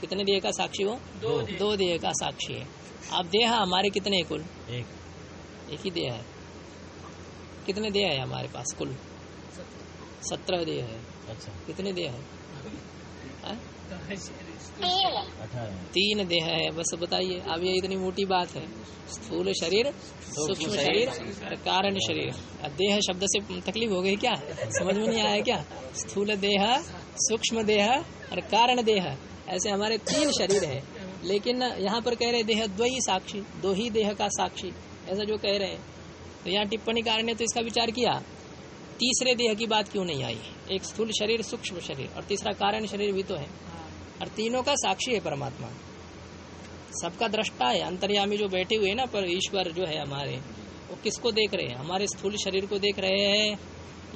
Speaker 3: कितने देह का साक्षी हो
Speaker 2: दो देह।
Speaker 3: दो देह का साक्षी है। आप देह हमारे कितने हैं कुल?
Speaker 1: एक।
Speaker 3: एक ही देह है। कितने देह है हमारे पास कुल? सत्रह देह है।
Speaker 1: अच्छा।
Speaker 3: कितने देह है? तीन देह है, बस बताइए। अब ये इतनी मोटी बात है। स्थूल शरीर, सूक्ष्म शरीर और कारण शरीर। देह शब्द से तकलीफ़ हो गई क्या? समझ में नहीं आया क्या? स्थूल देह, सूक्ष्म देह और कारण देह। ऐसे हमारे तीन शरीर है। लेकिन यहाँ पर कह रहे देह द्वयी साक्षी, दो ही देह का साक्षी। ऐसा जो कह रहे हैं। तो यहाँ टिप्पणीकार ने तो इसका विचार किया। तीसरे देह की बात क्यों नहीं आई? एक स्थूल शरीर, सूक्ष्म शरीर और तीसरा कारण शरीर भी तो है। और तीनों का साक्षी है परमात्मा। सबका दृष्टा है अंतर्यामी जो बैठे हुए हैं ना पर ईश्वर जो है हमारे वो किसको देख रहे हैं? हमारे स्थूल शरीर को देख रहे हैं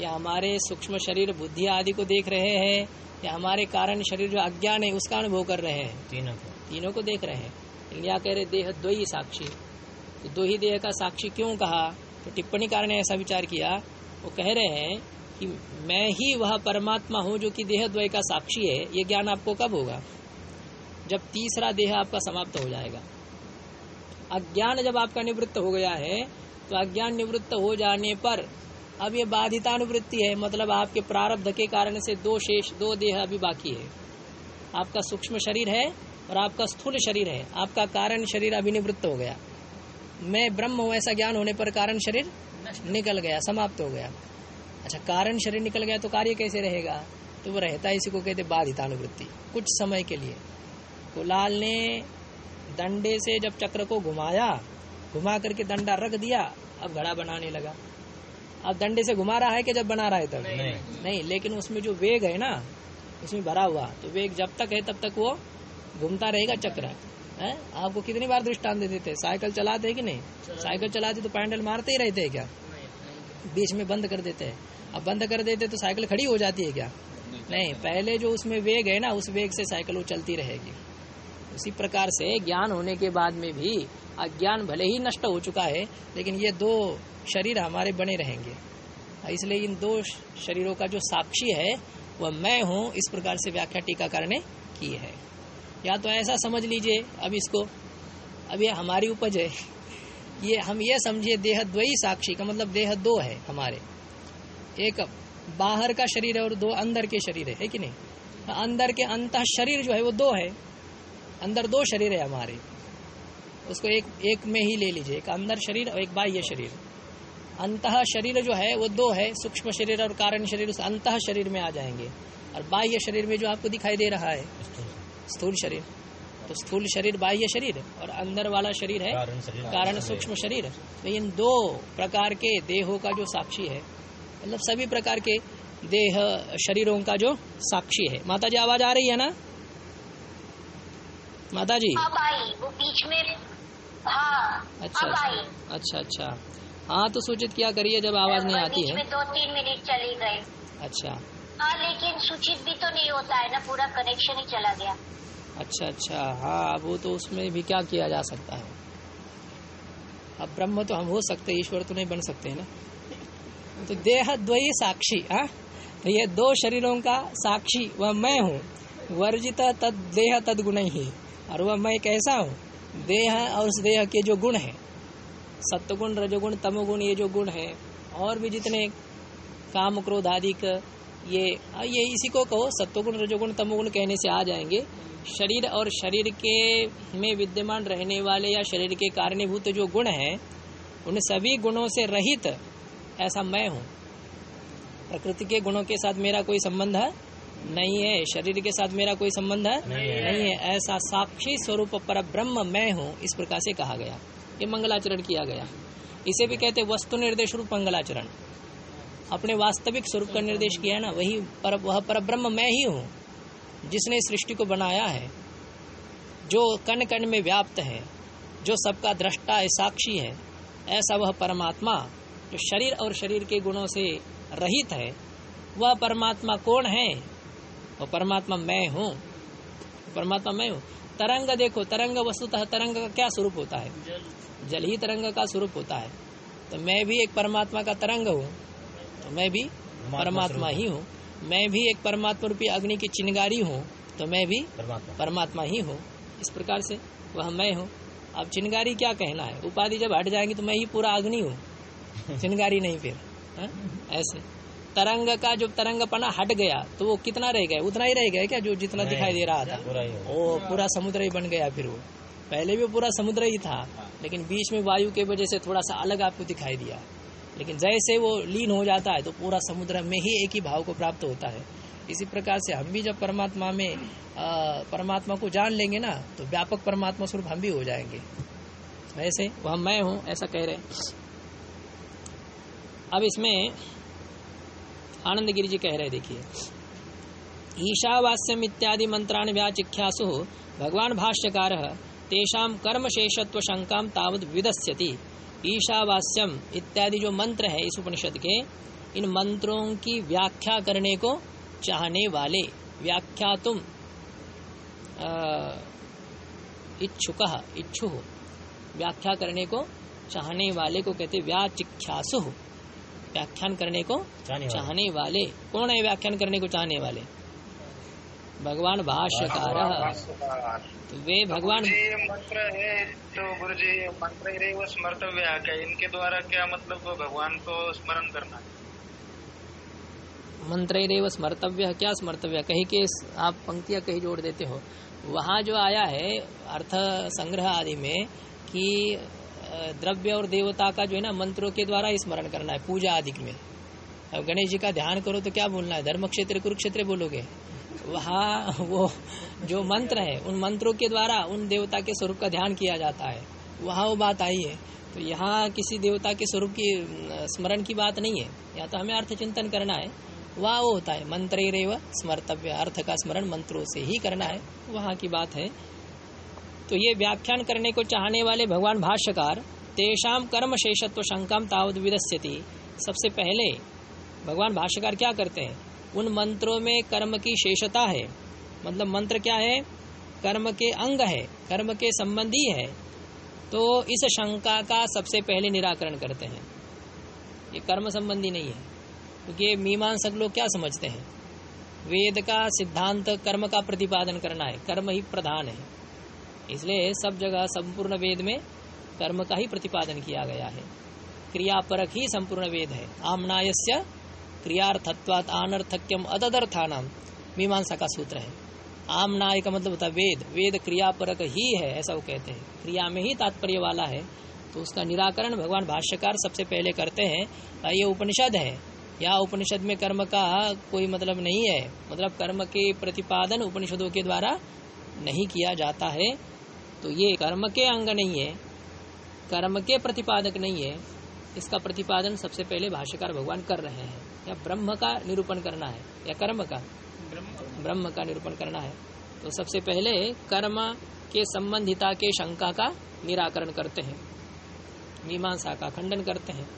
Speaker 3: या हमारे सूक्ष्म शरीर बुद्धि आदि को देख रहे हैं या हमारे कारण शरीर जो अज्ञान है उसका अनुभव कर रहे हैं?
Speaker 1: तीनों को।
Speaker 3: तीनों को देख रहे हैं। लेकिन यहाँ कह रहे देह दो ही साक्षी। तो दो ही देह का साक्षी क्यों कहा? तो टिप्पणीकार ने ऐसा विचार किया वो कह रहे हैं कि मैं ही वह परमात्मा हूँ जो कि देह द्वय का साक्षी है ये ज्ञान आपको कब होगा? जब तीसरा देह आपका समाप्त हो जाएगा। अज्ञान जब आपका निवृत्त हो गया है तो अज्ञान निवृत्त हो जाने पर अब ये बाधितानुवृत्ति है मतलब आपके प्रारब्ध के कारण से दो शेष दो देह अभी बाकी है। आपका सूक्ष्म शरीर है और आपका स्थूल शरीर है। आपका कारण शरीर अभी निवृत्त हो गया। मैं ब्रह्म हूँ ऐसा ज्ञान होने पर कारण शरीर निकल गया समाप्त हो गया। अच्छा कारण शरीर निकल गया तो कार्य कैसे रहेगा? तो वो रहता है इसी को कहते बाधितानुवृत्ति कुछ समय के लिए। कुलाल ने डंडे से जब चक्र को घुमाया घुमा करके डंडा रख दिया अब घड़ा बनाने लगा। अब डंडे से घुमा रहा है कि जब बना रहा है तब?
Speaker 1: नहीं।
Speaker 3: नहीं। लेकिन उसमें जो वेग है ना उसमें भरा हुआ तो वेग जब तक है तब तक वो घूमता रहेगा चक्र। है? आपको कितनी बार दृष्टांत देते थे? साइकिल चलाते है कि नहीं? साइकिल चलाते तो पैंडल मारते ही रहते हैं क्या? बीच में बंद कर देते हैं। अब बंद कर देते तो साइकिल खड़ी हो जाती है क्या? नहीं नहीं पहले जो उसमें वेग है ना उस वेग से साइकिल वो चलती रहेगी। उसी प्रकार से ज्ञान होने के बाद में भी अज्ञान भले ही नष्ट हो चुका है लेकिन ये दो शरीर हमारे बने रहेंगे। इसलिए इन दो शरीरों का जो साक्षी है वह मैं हूँ इस प्रकार से व्याख्या टीकाकार ने की है। या तो ऐसा समझ लीजिए अब इसको अब ये हमारी उपज है। ये हम ये समझिए देह द्वयी साक्षी का मतलब देह दो है हमारे। एक बाहर का शरीर है और दो अंदर के शरीर है, है कि नहीं? अंदर के अंत शरीर जो है वो दो है। अंदर दो शरीर है हमारे। उसको एक एक में ही ले लीजिए एक अंदर शरीर और एक बाह्य शरीर। अंत शरीर जो है वो दो है सूक्ष्म शरीर और कारण शरीर उस अंत शरीर में आ जाएँगे। और बाह्य शरीर में जो आपको दिखाई दे रहा है स्थूल शरीर। तो स्थूल शरीर बाह्य शरीर और अंदर वाला शरीर है
Speaker 1: कारण शरीर
Speaker 3: कारण सूक्ष्म शरीर। तो इन दो प्रकार के देहों का जो साक्षी है मतलब सभी प्रकार के देह शरीरों का जो साक्षी है। माता जी आवाज़ आ रही है ना? माता जी
Speaker 5: वो बीच में हाँ
Speaker 3: अच्छा अच्छा अच्छा। हाँ तो सूचित किया करिए जब आवाज़ नहीं आती है।
Speaker 5: दो तीन मिनट चली गई
Speaker 3: अच्छा।
Speaker 5: हाँ लेकिन सूचित भी तो नहीं होता है ना पूरा कनेक्शन ही चला गया।
Speaker 3: अच्छा अच्छा हाँ वो तो उसमें भी क्या किया जा सकता है? अब ब्रह्म तो हम हो सकते, ईश्वर तो नहीं बन सकते ना। तो देह द्वयी साक्षी हाँ? तो ये दो शरीरों का साक्षी, वह मैं हूँ। वर्जित तद, देह तद गुण ही, और वह मैं कैसा हूँ? देह और उस देह के जो गुण है। सत्य सत्वगुण, रजोगुण, तमोगुण, ये जो गुण है, और भी जितने काम क्रोध आदि का ये ये इसी को कहो सत्वगुण रजोगुण तमोगुण कहने से आ जाएँगे। शरीर और शरीर के में विद्यमान रहने वाले या शरीर के कारणीभूत जो गुण हैं उन सभी गुणों से रहित ऐसा मैं हूँ। प्रकृति के गुणों के साथ मेरा कोई संबंध है नहीं है शरीर के साथ मेरा कोई संबंध है
Speaker 1: नहीं है।
Speaker 3: नहीं है। ऐसा साक्षी स्वरूप पर ब्रह्म मैं हूँ इस प्रकार से कहा गया। ये मंगलाचरण किया गया। इसे भी कहते वस्तु निर्देश रूप मंगलाचरण। अपने वास्तविक स्वरूप का निर्देश किया है ना, वही पर, वह पर ब्रह्म मैं ही हूँ, जिसने सृष्टि को बनाया है, जो कण कण में व्याप्त है, जो सबका दृष्टा है, साक्षी है, ऐसा वह परमात्मा, जो शरीर और शरीर के गुणों से रहित है, वह परमात्मा कौन है? वह परमात्मा मैं हूँ। परमात्मा मैं हूँ। तरंग देखो, तरंग वस्तुतः तरंग का क्या स्वरूप होता है?
Speaker 2: जल
Speaker 3: ही तरंग का स्वरूप होता है। तो मैं भी एक परमात्मा का तरंग हूँ। तो मैं भी परमात्मा ही हूँ। मैं भी एक परमात्मा रूपी अग्नि की चिनगारी हूँ तो मैं भी
Speaker 1: परमात्मा।
Speaker 3: ही हूँ। इस प्रकार से वह मैं हूँ। अब चिनगारी क्या कहना है? उपाधि जब हट जाएँगी तो मैं ही पूरा अग्नि हूँ। चिनगारी नहीं फिर हाँ? ऐसे। तरंग का जो तरंगपना हट गया तो वो कितना रह गया? उतना ही रह गया क्या जो जितना दिखाई दे रहा था? वो पूरा समुद्र ही बन गया फिर वो। पहले भी पूरा समुद्र ही था लेकिन बीच में वायु के वजह से थोड़ा सा अलग आपको दिखाई दिया। लेकिन जैसे वो लीन हो जाता है तो पूरा समुद्र में ही एक ही भाव को प्राप्त होता है। इसी प्रकार से हम भी जब परमात्मा में परमात्मा को जान लेंगे ना तो व्यापक परमात्मा स्वरूप हम भी हो जाएँगे। वैसे वह मैं हूँ, ऐसा कह रहे अब इसमें आनंद गिरी जी कह रहे देखिए। ईशावास्यम इत्यादि मंत्राण व्याचिख्यासु, भगवान भाष्यकार तेषाम कर्म शेषत्व शंकाम तावत विदस्यति। ईशावास्यम इत्यादि जो मंत्र है इस उपनिषद के इन मंत्रों की व्याख्या करने को चाहने वाले व्याख्या तुम इच्छुक इच्छु व्याख्या करने को चाहने वाले को कहते व्याचिख्यासु व्याख्यान करने को
Speaker 1: चाहने वाले।
Speaker 3: चाहने वाले कौन है व्याख्यान करने को चाहने वाले भगवान भाष्यकार। तो वे भगवान
Speaker 4: मंत्र है तो गुरु जी मंत्र है वो स्मर्तव्य है। क्या इनके द्वारा क्या मतलब वो भगवान को स्मरण करना है?
Speaker 3: मंत्र रेव स्मर्तव्य क्या स्मर्तव्य कहीं के आप पंक्तियाँ कहीं जोड़ देते हो। वहाँ जो आया है अर्थ संग्रह आदि में कि द्रव्य और देवता का जो है ना मंत्रों के द्वारा ही स्मरण करना है पूजा आदि में। अब गणेश जी का ध्यान करो तो क्या बोलना है? धर्म क्षेत्र कुरुक्षेत्र बोलोगे? वहाँ वो जो मंत्र है, उन मंत्रों के द्वारा उन देवता के स्वरूप का ध्यान किया जाता है। वहाँ वो बात आई है। तो यहाँ किसी देवता के स्वरूप की स्मरण की बात नहीं है। यहाँ तो हमें अर्थ चिंतन करना है। वहाँ वो होता है मंत्र रेव स्मर्तव्य, अर्थ का स्मरण मंत्रों से ही करना है। वहाँ की बात है। तो ये व्याख्यान करने को चाहने वाले भगवान भाष्यकार तेषाम कर्म शेषत्व शंकाम तावत विदस्यति। सबसे पहले भगवान भाष्यकार क्या करते हैं? उन मंत्रों में कर्म की शेषता है। मतलब मंत्र क्या है? कर्म के अंग है, कर्म के संबंधी है। तो इस शंका का सबसे पहले निराकरण करते हैं। ये कर्म संबंधी नहीं है, क्योंकि ये मीमांसक लोग क्या समझते हैं? वेद का सिद्धांत कर्म का प्रतिपादन करना है, कर्म ही प्रधान है। इसलिए सब जगह संपूर्ण वेद में कर्म का ही प्रतिपादन किया गया है। क्रियापरक ही संपूर्ण वेद है। आमनायस्य क्रियार्थत्वात अनर्थक्यम अतदर्थानाम मीमांसा का सूत्र है। आमनाय का मतलब होता है वेद। वेद क्रियापरक ही है, ऐसा वो कहते हैं। क्रिया में ही तात्पर्य वाला है। तो उसका निराकरण भगवान भाष्यकार सबसे पहले करते हैं। ये उपनिषद है। या उपनिषद में कर्म का कोई मतलब नहीं है। मतलब कर्म के प्रतिपादन उपनिषदों के द्वारा नहीं किया जाता है। तो ये कर्म के अंग नहीं है। कर्म के प्रतिपादक नहीं है। इसका प्रतिपादन सबसे पहले भाष्यकार भगवान कर रहे हैं। या ब्रह्म का निरूपण करना है, या कर्म का। ब्रह्म का निरूपण करना है। तो सबसे पहले कर्म के संबंधिता के शंका का निराकरण करते हैं। मीमांसा का खंडन करते हैं।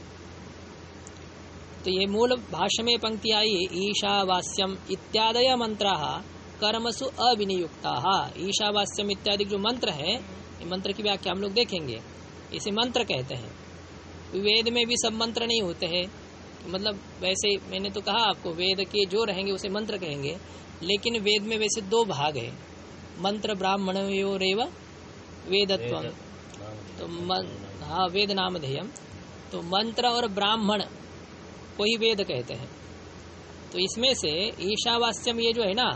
Speaker 3: तो ये मूल भाष्य में पंक्ति आई, ईशावास्यम इत्यादय मंत्रा, कर्मसु अविनियुक्ता। ईशावास्यम इत्यादि जो मंत्र है, ये मंत्र की व्याख्या हम लोग देखेंगे। इसे मंत्र कहते हैं। वेद में भी सब मंत्र नहीं होते हैं। मतलब वैसे मैंने तो कहा आपको वेद के जो रहेंगे उसे मंत्र कहेंगे लेकिन वेद में वैसे दो भाग है। मंत्र ब्राह्मण रेव वेदत्व तो मन, हाँ वेद नाम ध्येयम तो मंत्र और ब्राह्मण को ही वेद कहते हैं। तो इसमें से ईशावास्यम ये जो है ना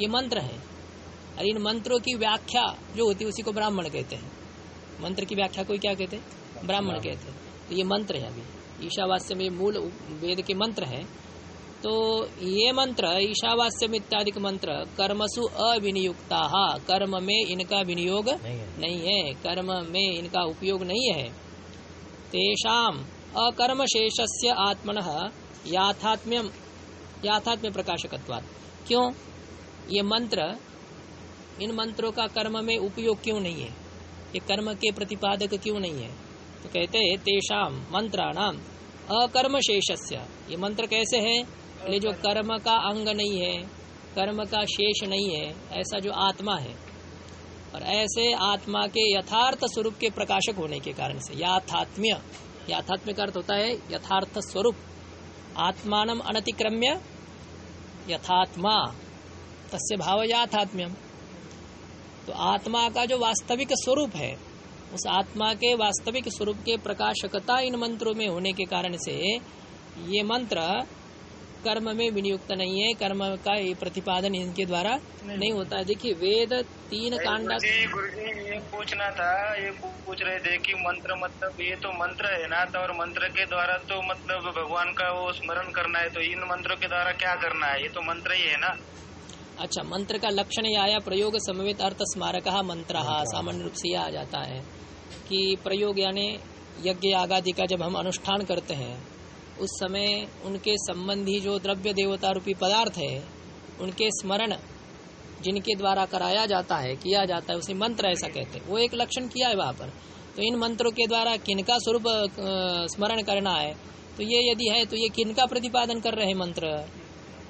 Speaker 3: ये मंत्र है। और इन मंत्रों की व्याख्या जो होती है उसी को ब्राह्मण कहते हैं। मंत्र की व्याख्या को क्या कहते हैं? ब्राह्मण कहते हैं। तो ये मंत्र है अभी। ईशावास्यम ये मूल वेद के मंत्र है। तो ये मंत्र ईशावास्यम इत्यादि मंत्र कर्मसु अविनियुक्ता। कर्म में इनका विनियोग
Speaker 1: नहीं है।
Speaker 3: नहीं है। कर्म में इनका उपयोग नहीं है। तेषाम अकर्म शेषस्य आत्मन याथात्म्यम याथात्म्य प्रकाशकत्वात्। क्यों? ये मंत्र इन मंत्रों का कर्म में उपयोग क्यों नहीं है? ये कर्म के प्रतिपादक क्यों नहीं है? तो कहते हैं तेषाम मंत्राणाम अकर्म शेषस्य ये मंत्र कैसे है? ये जो कर्म का अंग नहीं है, कर्म का शेष नहीं है, ऐसा जो आत्मा है। और ऐसे आत्मा के यथार्थ स्वरूप के प्रकाशक होने के कारण से, याथात्म्य। याथात्म्य का अर्थ होता है यथार्थ स्वरूप। आत्मान अनतिक्रम्य, यथात्मा। तस्य भाव याथात्म्यम। तो आत्मा का जो वास्तविक स्वरूप है उस आत्मा के वास्तविक स्वरूप के प्रकाशकता इन मंत्रों में होने के कारण से ये मंत्र कर्म में विनियुक्त नहीं है कर्म का ये प्रतिपादन इनके द्वारा नहीं। नहीं होता है। देखिए वेद तीन कांडा
Speaker 4: गुरु जी ये पूछना था ये पूछ रहे थे कि मंत्र मतलब ये तो मंत्र है ना तो और मंत्र के द्वारा तो मतलब भगवान का वो स्मरण करना है तो इन मंत्रों के द्वारा क्या करना है? ये तो मंत्र ही है ना।
Speaker 3: अच्छा मंत्र का लक्षण आया प्रयोग समवेत अर्थ स्मारक मंत्र सामान्य रूप से यह आ जाता है। कि प्रयोग यानी यज्ञ आगादि का जब हम अनुष्ठान करते हैं, उस समय उनके संबंधी जो द्रव्य देवता रूपी पदार्थ है, उनके स्मरण जिनके द्वारा कराया जाता है, किया जाता है, उसे मंत्र ऐसा कहते हैं। वो एक लक्षण किया है वहाँ पर। तो इन मंत्रों के द्वारा किनका स्वरूप स्मरण करना है? तो ये यदि है तो ये किनका प्रतिपादन कर रहे हैं मंत्र?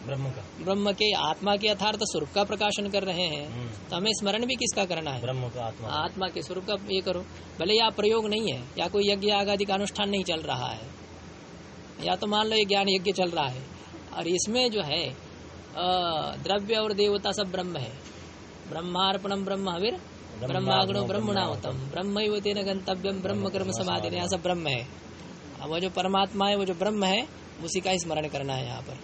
Speaker 6: ब्रह्म का।
Speaker 3: ब्रह्म के आत्मा के यथार्थ स्वरूप का प्रकाशन कर रहे हैं।
Speaker 6: हम्म।
Speaker 3: तो हमें स्मरण भी किसका करना है?
Speaker 6: ब्रह्म का आत्मा।
Speaker 3: आत्मा के स्वरूप का ये करो। भले या प्रयोग नहीं है या कोई यज्ञ आगादि का अनुष्ठान नहीं चल रहा है या तो मान लो ये ज्ञान यज्ञ चल रहा है और इसमें जो है द्रव्य और देवता सब ब्रह्म है। ब्रह्मार्पणम ब्रह्म हविर ब्रह्माग्नो ब्रह्मणावतम। ब्रह्म तेन गंतव्यम ब्रह्म कर्म समाधि यहाँ सब ब्रह्म है। अब वो जो परमात्मा है वो जो ब्रह्म है उसी का स्मरण करना है यहाँ पर।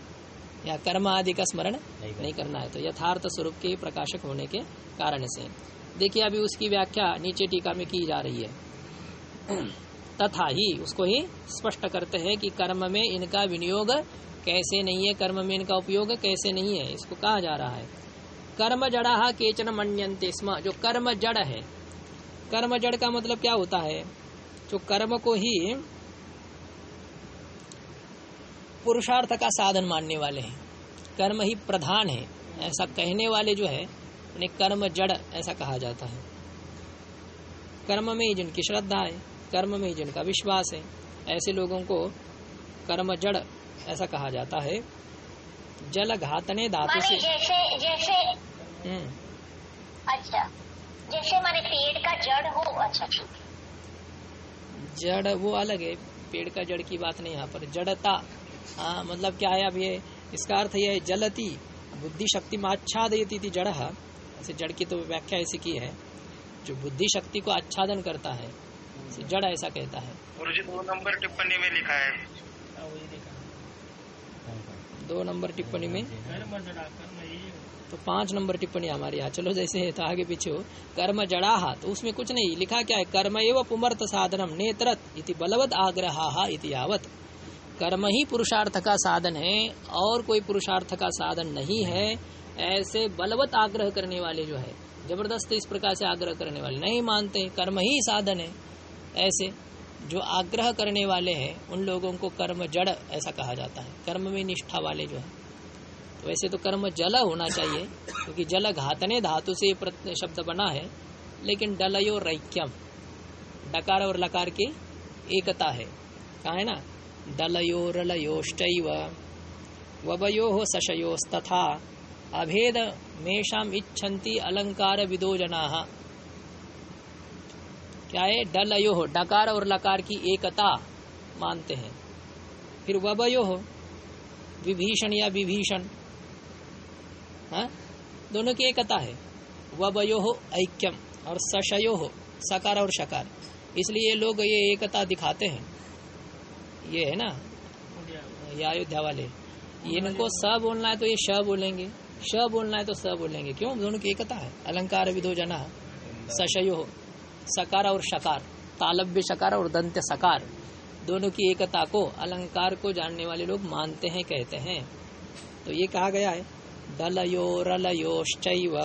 Speaker 3: या कर्म आदि का स्मरण
Speaker 6: नहीं करना।
Speaker 3: नहीं करना है तो यथार्थ स्वरूप के प्रकाशक होने के कारण से। देखिए अभी उसकी व्याख्या नीचे टीका में की जा रही है। तथा ही उसको ही स्पष्ट करते हैं कि कर्म में इनका विनियोग कैसे नहीं है कर्म में इनका उपयोग कैसे नहीं है इसको कहा जा रहा है। कर्म जड़ा केचन मन्यंते स्म। जो कर्म जड़ है कर्म जड़ का मतलब क्या होता है? जो कर्म को ही पुरुषार्थ का साधन मानने वाले हैं। कर्म ही प्रधान है। ऐसा कहने वाले जो है उन्हें कर्म जड़ ऐसा कहा जाता है। कर्म में ही जिनकी श्रद्धा है कर्म में ही जिनका विश्वास है ऐसे लोगों को कर्म जड़ ऐसा कहा जाता है। जल घातने धातु से।
Speaker 5: जैसे जैसे
Speaker 3: हम्म,
Speaker 5: अच्छा जैसे माने पेड़ का जड़ हो अच्छा
Speaker 3: जड़ वो अलग है पेड़ का जड़ की बात नहीं यहाँ पर जड़ता। हाँ मतलब क्या है अब ये इसका अर्थ यह है जलती बुद्धि शक्ति में आच्छादयती थी जड़। ऐसे जड़ की तो व्याख्या ऐसी की है। जो बुद्धि शक्ति को आच्छादन करता है जड़ ऐसा कहता है।
Speaker 4: दो नंबर टिप्पणी में लिखा है।
Speaker 2: हाँ, वही देखा
Speaker 3: दो नंबर टिप्पणी में।
Speaker 2: कर्म जड़ा
Speaker 3: तो पाँच नंबर टिप्पणी हमारे यहाँ। चलो जैसे है तो आगे पीछे हो। कर्म जड़ाहा तो उसमें कुछ नहीं। लिखा क्या है? कर्म एवं पुमर्थ साधनम नेत्रत इति बलवत आग्रहा इति यावत। कर्म ही पुरुषार्थ का साधन है, और कोई पुरुषार्थ का साधन नहीं है, ऐसे बलवत आग्रह करने वाले जो है, ज़बरदस्त इस प्रकार से आग्रह करने वाले नहीं मानते, कर्म ही साधन है, ऐसे जो आग्रह करने वाले हैं, उन लोगों को कर्म जड़ ऐसा कहा जाता है, कर्म में निष्ठा वाले जो है। तो वैसे तो कर्म जल होना चाहिए, क्योंकि जल घातने धातु से ये शब्द बना है, लेकिन डलयो रैक्यम डकार और लकार की एकता है, कहा है ना? डलयो रलयोश्चैव वबयो सशयोस्तथा। अभेद मेषाम इच्छन्ति अलंकार विदो जना। क्या है डलयो, डकार और लकार की एकता मानते हैं? फिर वबयो विभीषण या विभीषण? हाँ? दोनों की एकता है। वबयो ऐक्यम और सशयो, सकार और शकार। इसलिए लोग ये एकता दिखाते हैं। ये है ना? ये अयोध्या वाले। इनको स बोलना है तो ये श बोलेंगे। श बोलना है तो स बोलेंगे। क्यों? दोनों की एकता है। अलंकार विधो जना सशयो, सकार और शकार। तालब्य शकार और दंत सकार। दोनों की एकता को, अलंकार को जानने वाले लोग मानते हैं, कहते हैं। तो ये कहा गया है, दलयो रलयोश्चैव।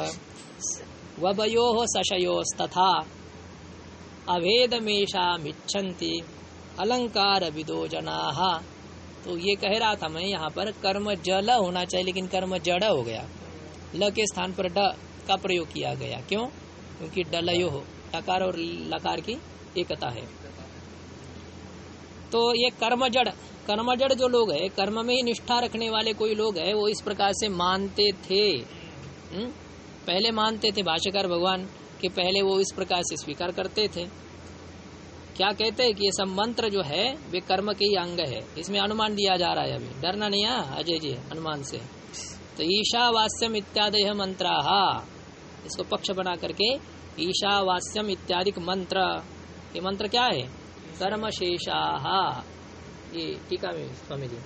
Speaker 3: वबयो सशयोस्तथा। अभेदमेषामिच्छन्ति। अलंकार विदो जनाः। तो ये कह रहा था मैं यहाँ पर, कर्म जल होना चाहिए, लेकिन कर्म जड़ हो गया। ल के स्थान पर ड का प्रयोग किया गया। क्यों? क्योंकि डलयो हो। टकार और लकार की एकता है। तो ये कर्म जड़ कर्म जड़ जो लोग है, कर्म में ही निष्ठा रखने वाले कोई लोग है, वो इस प्रकार से मानते थे। हुँ? पहले मानते थे भाष्यकार भगवान कि पहले वो इस प्रकार से स्वीकार करते थे। क्या कहते हैं कि ये सब मंत्र जो है वे कर्म के ही अंग है। इसमें अनुमान दिया जा रहा है अभी। डरना नहीं है अजय जी अनुमान से। तो ईशावास्यम इत्यादि मंत्रा। इसको पक्ष बना करके ईशावास्यम इत्यादि मंत्र। ये मंत्र क्या है? कर्म शेषाहा ये टीका में स्वामी जी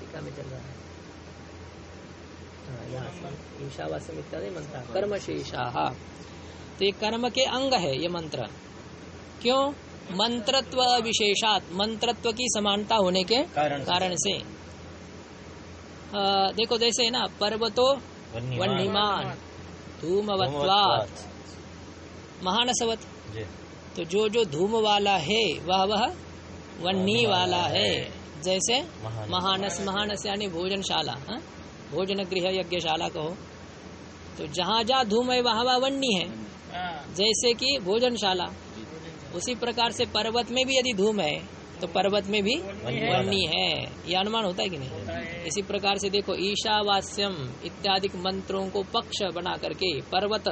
Speaker 3: टीका में चल रहा है। हाँ, ईशावास्यम इत्यादि मंत्र। कर्म शेषाहा तो ये कर्म के अंग है ये मंत्र। क्यों? मंत्रत्व विशेषात मंत्रत्व की समानता होने के
Speaker 1: कारण से।
Speaker 3: कारण से। आ, देखो जैसे है ना पर्वतो वन्यमान धूमवत्वात्। महानसवत। तो जो जो धूम वाला है वह वह वन्नी वाला है। जैसे
Speaker 1: महानस।
Speaker 3: महानस महानस। यानी भोजनशाला हाँ? भोजन गृह यज्ञशाला कहो। तो जहाँ जहाँ धूम है वहाँ वहाँ वन्नी है।
Speaker 2: हाँ।
Speaker 3: जैसे कि भोजनशाला। उसी प्रकार से पर्वत में भी यदि धूम है तो पर्वत में भी वन्नी है। ये अनुमान होता है कि नहीं? इसी प्रकार से देखो ईशावास्यम इत्यादि मंत्रों को पक्ष बना करके पर्वत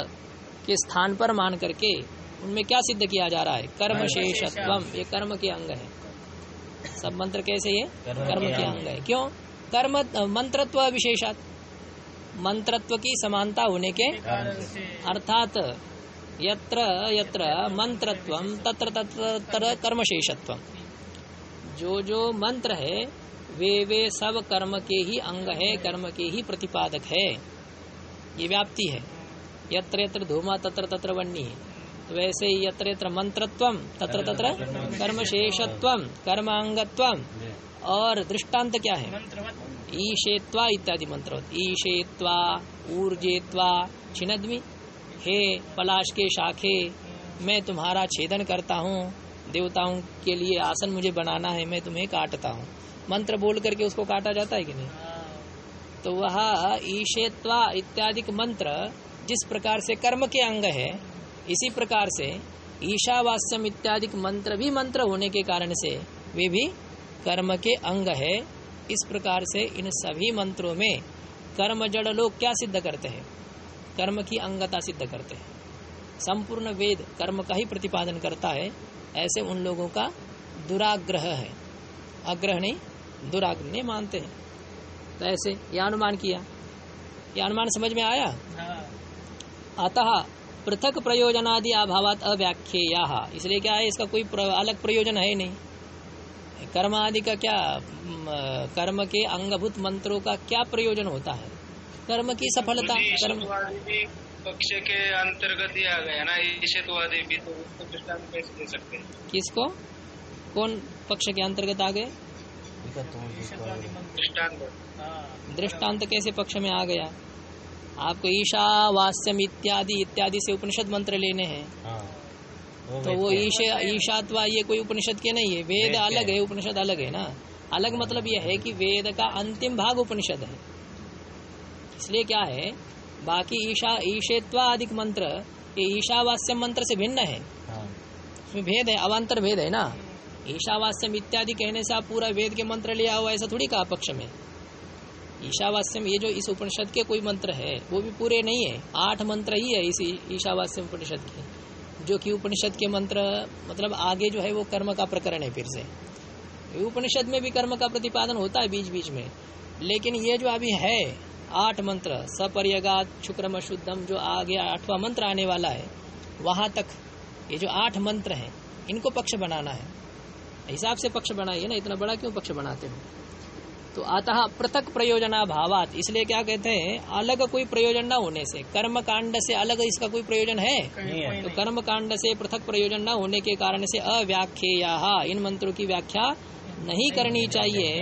Speaker 3: के स्थान पर मान करके उनमें क्या सिद्ध किया जा रहा है? कर्म शेषत्व। ये कर्म के अंग है। सब मंत्र कैसे ये?
Speaker 1: कर्म के। अंग।
Speaker 3: है। क्यों? कर्म मंत्रत्व विशेषात। मंत्रत्व की समानता होने के अर्थात यत्र यत्र मंत्रत्वम तत्र तत्र तत्र कर्मशेषत्वम जो जो मंत्र है, वे वे सब कर्म के ही अंग है, कर्म के ही प्रतिपादक है। ये व्याप्ति है। यत्र यत्र धूमा तत्र तत्र वन्नी है तो वैसे ही यत्र यत्र मंत्रत्वम तत्र तत्र कर्मशेषत्वम कर्मांगत्वम और दृष्टांत क्या है? ईशेत्वा इत्यादि मंत्र ईशेत्वा, ऊर्जेत्वा, छिनद्मी। हे पलाश के शाखे, मैं तुम्हारा छेदन करता हूँ। देवताओं के लिए आसन मुझे बनाना है, मैं तुम्हें काटता हूँ। मंत्र बोल करके उसको काटा जाता है कि नहीं? तो वह ईशेत्वा इत्यादि मंत्र जिस प्रकार से कर्म के अंग है, इसी प्रकार से ईशावास्यम इत्यादि मंत्र भी मंत्र होने के कारण से वे भी कर्म के अंग है। इस प्रकार से इन सभी मंत्रों में कर्म जड़ लोग क्या सिद्ध करते हैं? कर्म की अंगता सिद्ध करते हैं। संपूर्ण वेद कर्म का ही प्रतिपादन करता है। ऐसे उन लोगों का दुराग्रह है। आग्रह नहीं दुराग्रह नहीं मानते हैं। तो ऐसे यह अनुमान किया। यह अनुमान समझ में आया?
Speaker 2: हाँ।
Speaker 3: अतः पृथक प्रयोजनादि अभावात अव्याख्येया। इसलिए क्या है इसका कोई अलग प्रयोजन है नहीं। कर्म आदि का क्या कर्म के अंगभूत मंत्रों का क्या प्रयोजन होता है? कर्म की सफलता कर्म।
Speaker 4: पक्ष के अंतर्गत ही आ गया ना ईशत्वादी भी तो उसको दृष्टांत कैसे दे सकते हैं?
Speaker 3: किसको? कौन पक्ष के अंतर्गत आ गए?
Speaker 4: दृष्टांत।
Speaker 2: हाँ
Speaker 3: दृष्टांत कैसे पक्ष में आ गया? आपको ईशा ईशावास्यम इत्यादि इत्यादि से उपनिषद मंत्र लेने हैं।
Speaker 1: हाँ।
Speaker 3: तो वो ईश ईशात्वा ये कोई उपनिषद के नहीं है वेद अलग है
Speaker 1: है।
Speaker 3: उपनिषद अलग है ना। अलग मतलब ये है कि वेद का अंतिम भाग उपनिषद है। इसलिए क्या है? बाकी ईशा ईशेत्वा अधिक मंत्र ये ईशावास्यम मंत्र से भिन्न है।
Speaker 1: हाँ।
Speaker 3: उसमें भेद है अवान्तर भेद है ना? ईशावास्यम इत्यादि कहने से आप पूरा वेद के मंत्र लिया हुआ ऐसा थोड़ी कहा पक्ष में। ईशावास्यम ये जो इस उपनिषद के कोई मंत्र है वो भी पूरे नहीं है। आठ मंत्र ही है इस ईशावास्यम उपनिषद के। जो कि उपनिषद के मंत्र मतलब आगे जो है वो कर्म का प्रकरण है फिर से। उपनिषद में भी कर्म का प्रतिपादन होता है बीच बीच में। लेकिन ये जो अभी है आठ मंत्र सपर्यगात शुक्रम शुद्धम जो आगे आठवां मंत्र आने वाला है वहाँ तक ये जो आठ मंत्र हैं इनको पक्ष बनाना है। हिसाब से पक्ष बनाइए ना इतना बड़ा क्यों पक्ष बनाते हो? तो आता पृथक प्रयोजना भावात इसलिए क्या कहते हैं अलग कोई प्रयोजन न होने से कर्म कांड से अलग इसका कोई प्रयोजन है?
Speaker 1: नहीं
Speaker 3: तो कर्म कांड से पृथक प्रयोजन न होने के कारण से अव्याख्या इन मंत्रों की व्याख्या नहीं करनी चाहिए।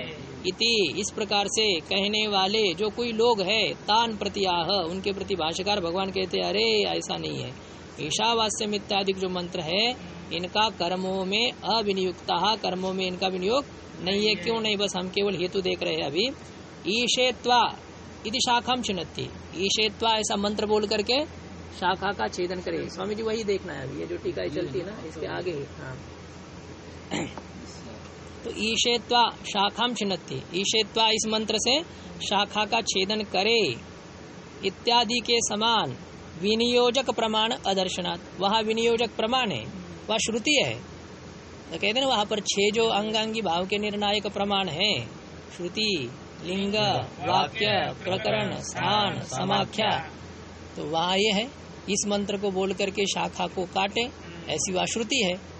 Speaker 3: इति इस प्रकार से कहने वाले जो कोई लोग है, तान प्रतियाह, उनके प्रति भाष्यकार भगवान कहते अरे, ऐसा नहीं है। ईशावास्यम इत्यादि जो मंत्र है, इनका कर्मों में अविनियुक्ता, कर्मों में इनका विनियोग नहीं है। क्यों नहीं? बस हम केवल हेतु देख रहे हैं अभी। ईशेत्वा इति शाखाम चिन्हती ईशेत्वा ऐसा मंत्र बोल करके शाखा का छेदन करे। स्वामी जी, वही देखना है अभी। ये जो टीका चलती है ना, इसके आगे हाँ। तो ईशेत्वा शाखाम चिन्हती ईशेत्वा इस मंत्र से शाखा का छेदन करे। इत्यादि के समान विनियोजक प्रमाण अदर्शनात्। वहाँ विनियोजक प्रमाण है, वह श्रुति है। तो कहते ना, वहाँ पर छह जो अंगांगी भाव के निर्णायक प्रमाण है, श्रुति, लिंग, वाक्य, प्रकरण, स्थान, समाख्या। तो वहाँ ये है। इस मंत्र को बोल करके शाखा को काटे, ऐसी वह श्रुति है।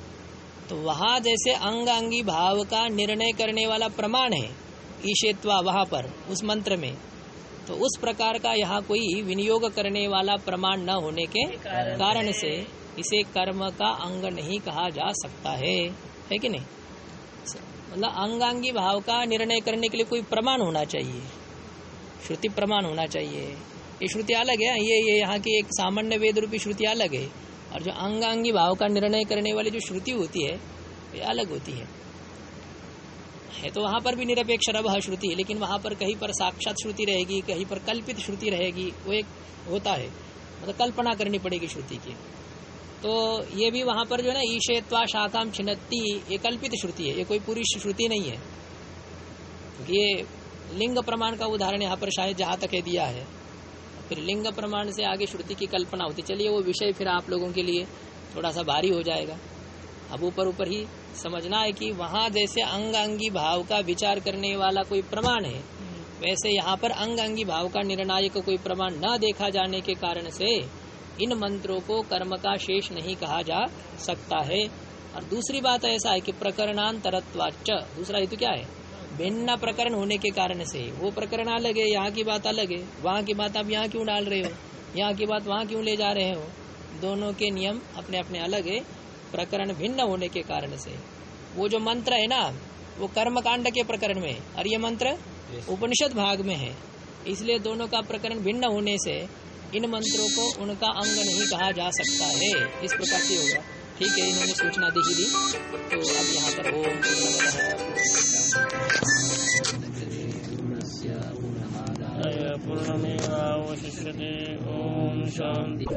Speaker 3: तो वहाँ जैसे अंग अंगी भाव का निर्णय करने वाला प्रमाण है, ईशेत्वा वहाँ पर, उस मंत्र में। तो उस प्रकार का यहाँ कोई विनियोग करने वाला प्रमाण न होने के कारण से इसे कर्म का अंग नहीं कहा जा सकता है। है कि नहीं? मतलब अंगांगी भाव का निर्णय करने के लिए कोई प्रमाण होना चाहिए। श्रुति प्रमाण होना चाहिए। ये श्रुति अलग है, ये ये यहाँ की एक सामान्य वेद रूपी श्रुति अलग है। और जो अंगांगी भाव का निर्णय करने वाली जो श्रुति होती है, ये अलग होती है। है तो वहाँ पर भी निरपेक्ष रव श्रुति है लेकिन वहाँ पर कहीं पर साक्षात श्रुति रहेगी, कहीं पर कल्पित श्रुति रहेगी, वो एक होता है। मतलब कल्पना करनी पड़ेगी श्रुति की। तो ये भी वहाँ पर जो है ना ईशेत्वा शाखाम छिन्नति ये कल्पित श्रुति है, ये कोई पूरी श्रुति नहीं है। ये लिंग प्रमाण का उदाहरण यहाँ पर शायद जहाँ तक है दिया है। फिर लिंग प्रमाण से आगे श्रुति की कल्पना होती। चलिए वो विषय फिर आप लोगों के लिए थोड़ा सा भारी हो जाएगा। अब ऊपर ऊपर ही समझना है कि वहाँ जैसे अंग अंगी भाव का विचार करने वाला कोई प्रमाण है, वैसे यहाँ पर अंग अंगी भाव का निर्णायक कोई प्रमाण न देखा जाने के कारण से इन मंत्रों को कर्म का शेष नहीं कहा जा सकता है। और दूसरी बात ऐसा है कि प्रकरणांतरत्वाच दूसरा हेतु क्या है? भिन्न प्रकरण होने के कारण से। वो प्रकरण अलग है यहाँ की बात अलग है। वहाँ की बात आप यहाँ क्यों डाल रहे हो? यहाँ की बात वहाँ क्यों ले जा रहे हो? दोनों के नियम अपने अपने अलग है प्रकरण भिन्न होने के कारण से। वो जो मंत्र है ना वो कर्म कांड के प्रकरण में और ये मंत्र उपनिषद भाग में है। इसलिए दोनों का प्रकरण भिन्न होने से इन मंत्रों को उनका अंग नहीं कहा जा सकता है। इस प्रकार से होगा। ठीक है, इन्होंने सूचना दे ही दी। तो अब यहाँ पर वो
Speaker 2: पूर्णमेवावशिष्यते ओम शांति।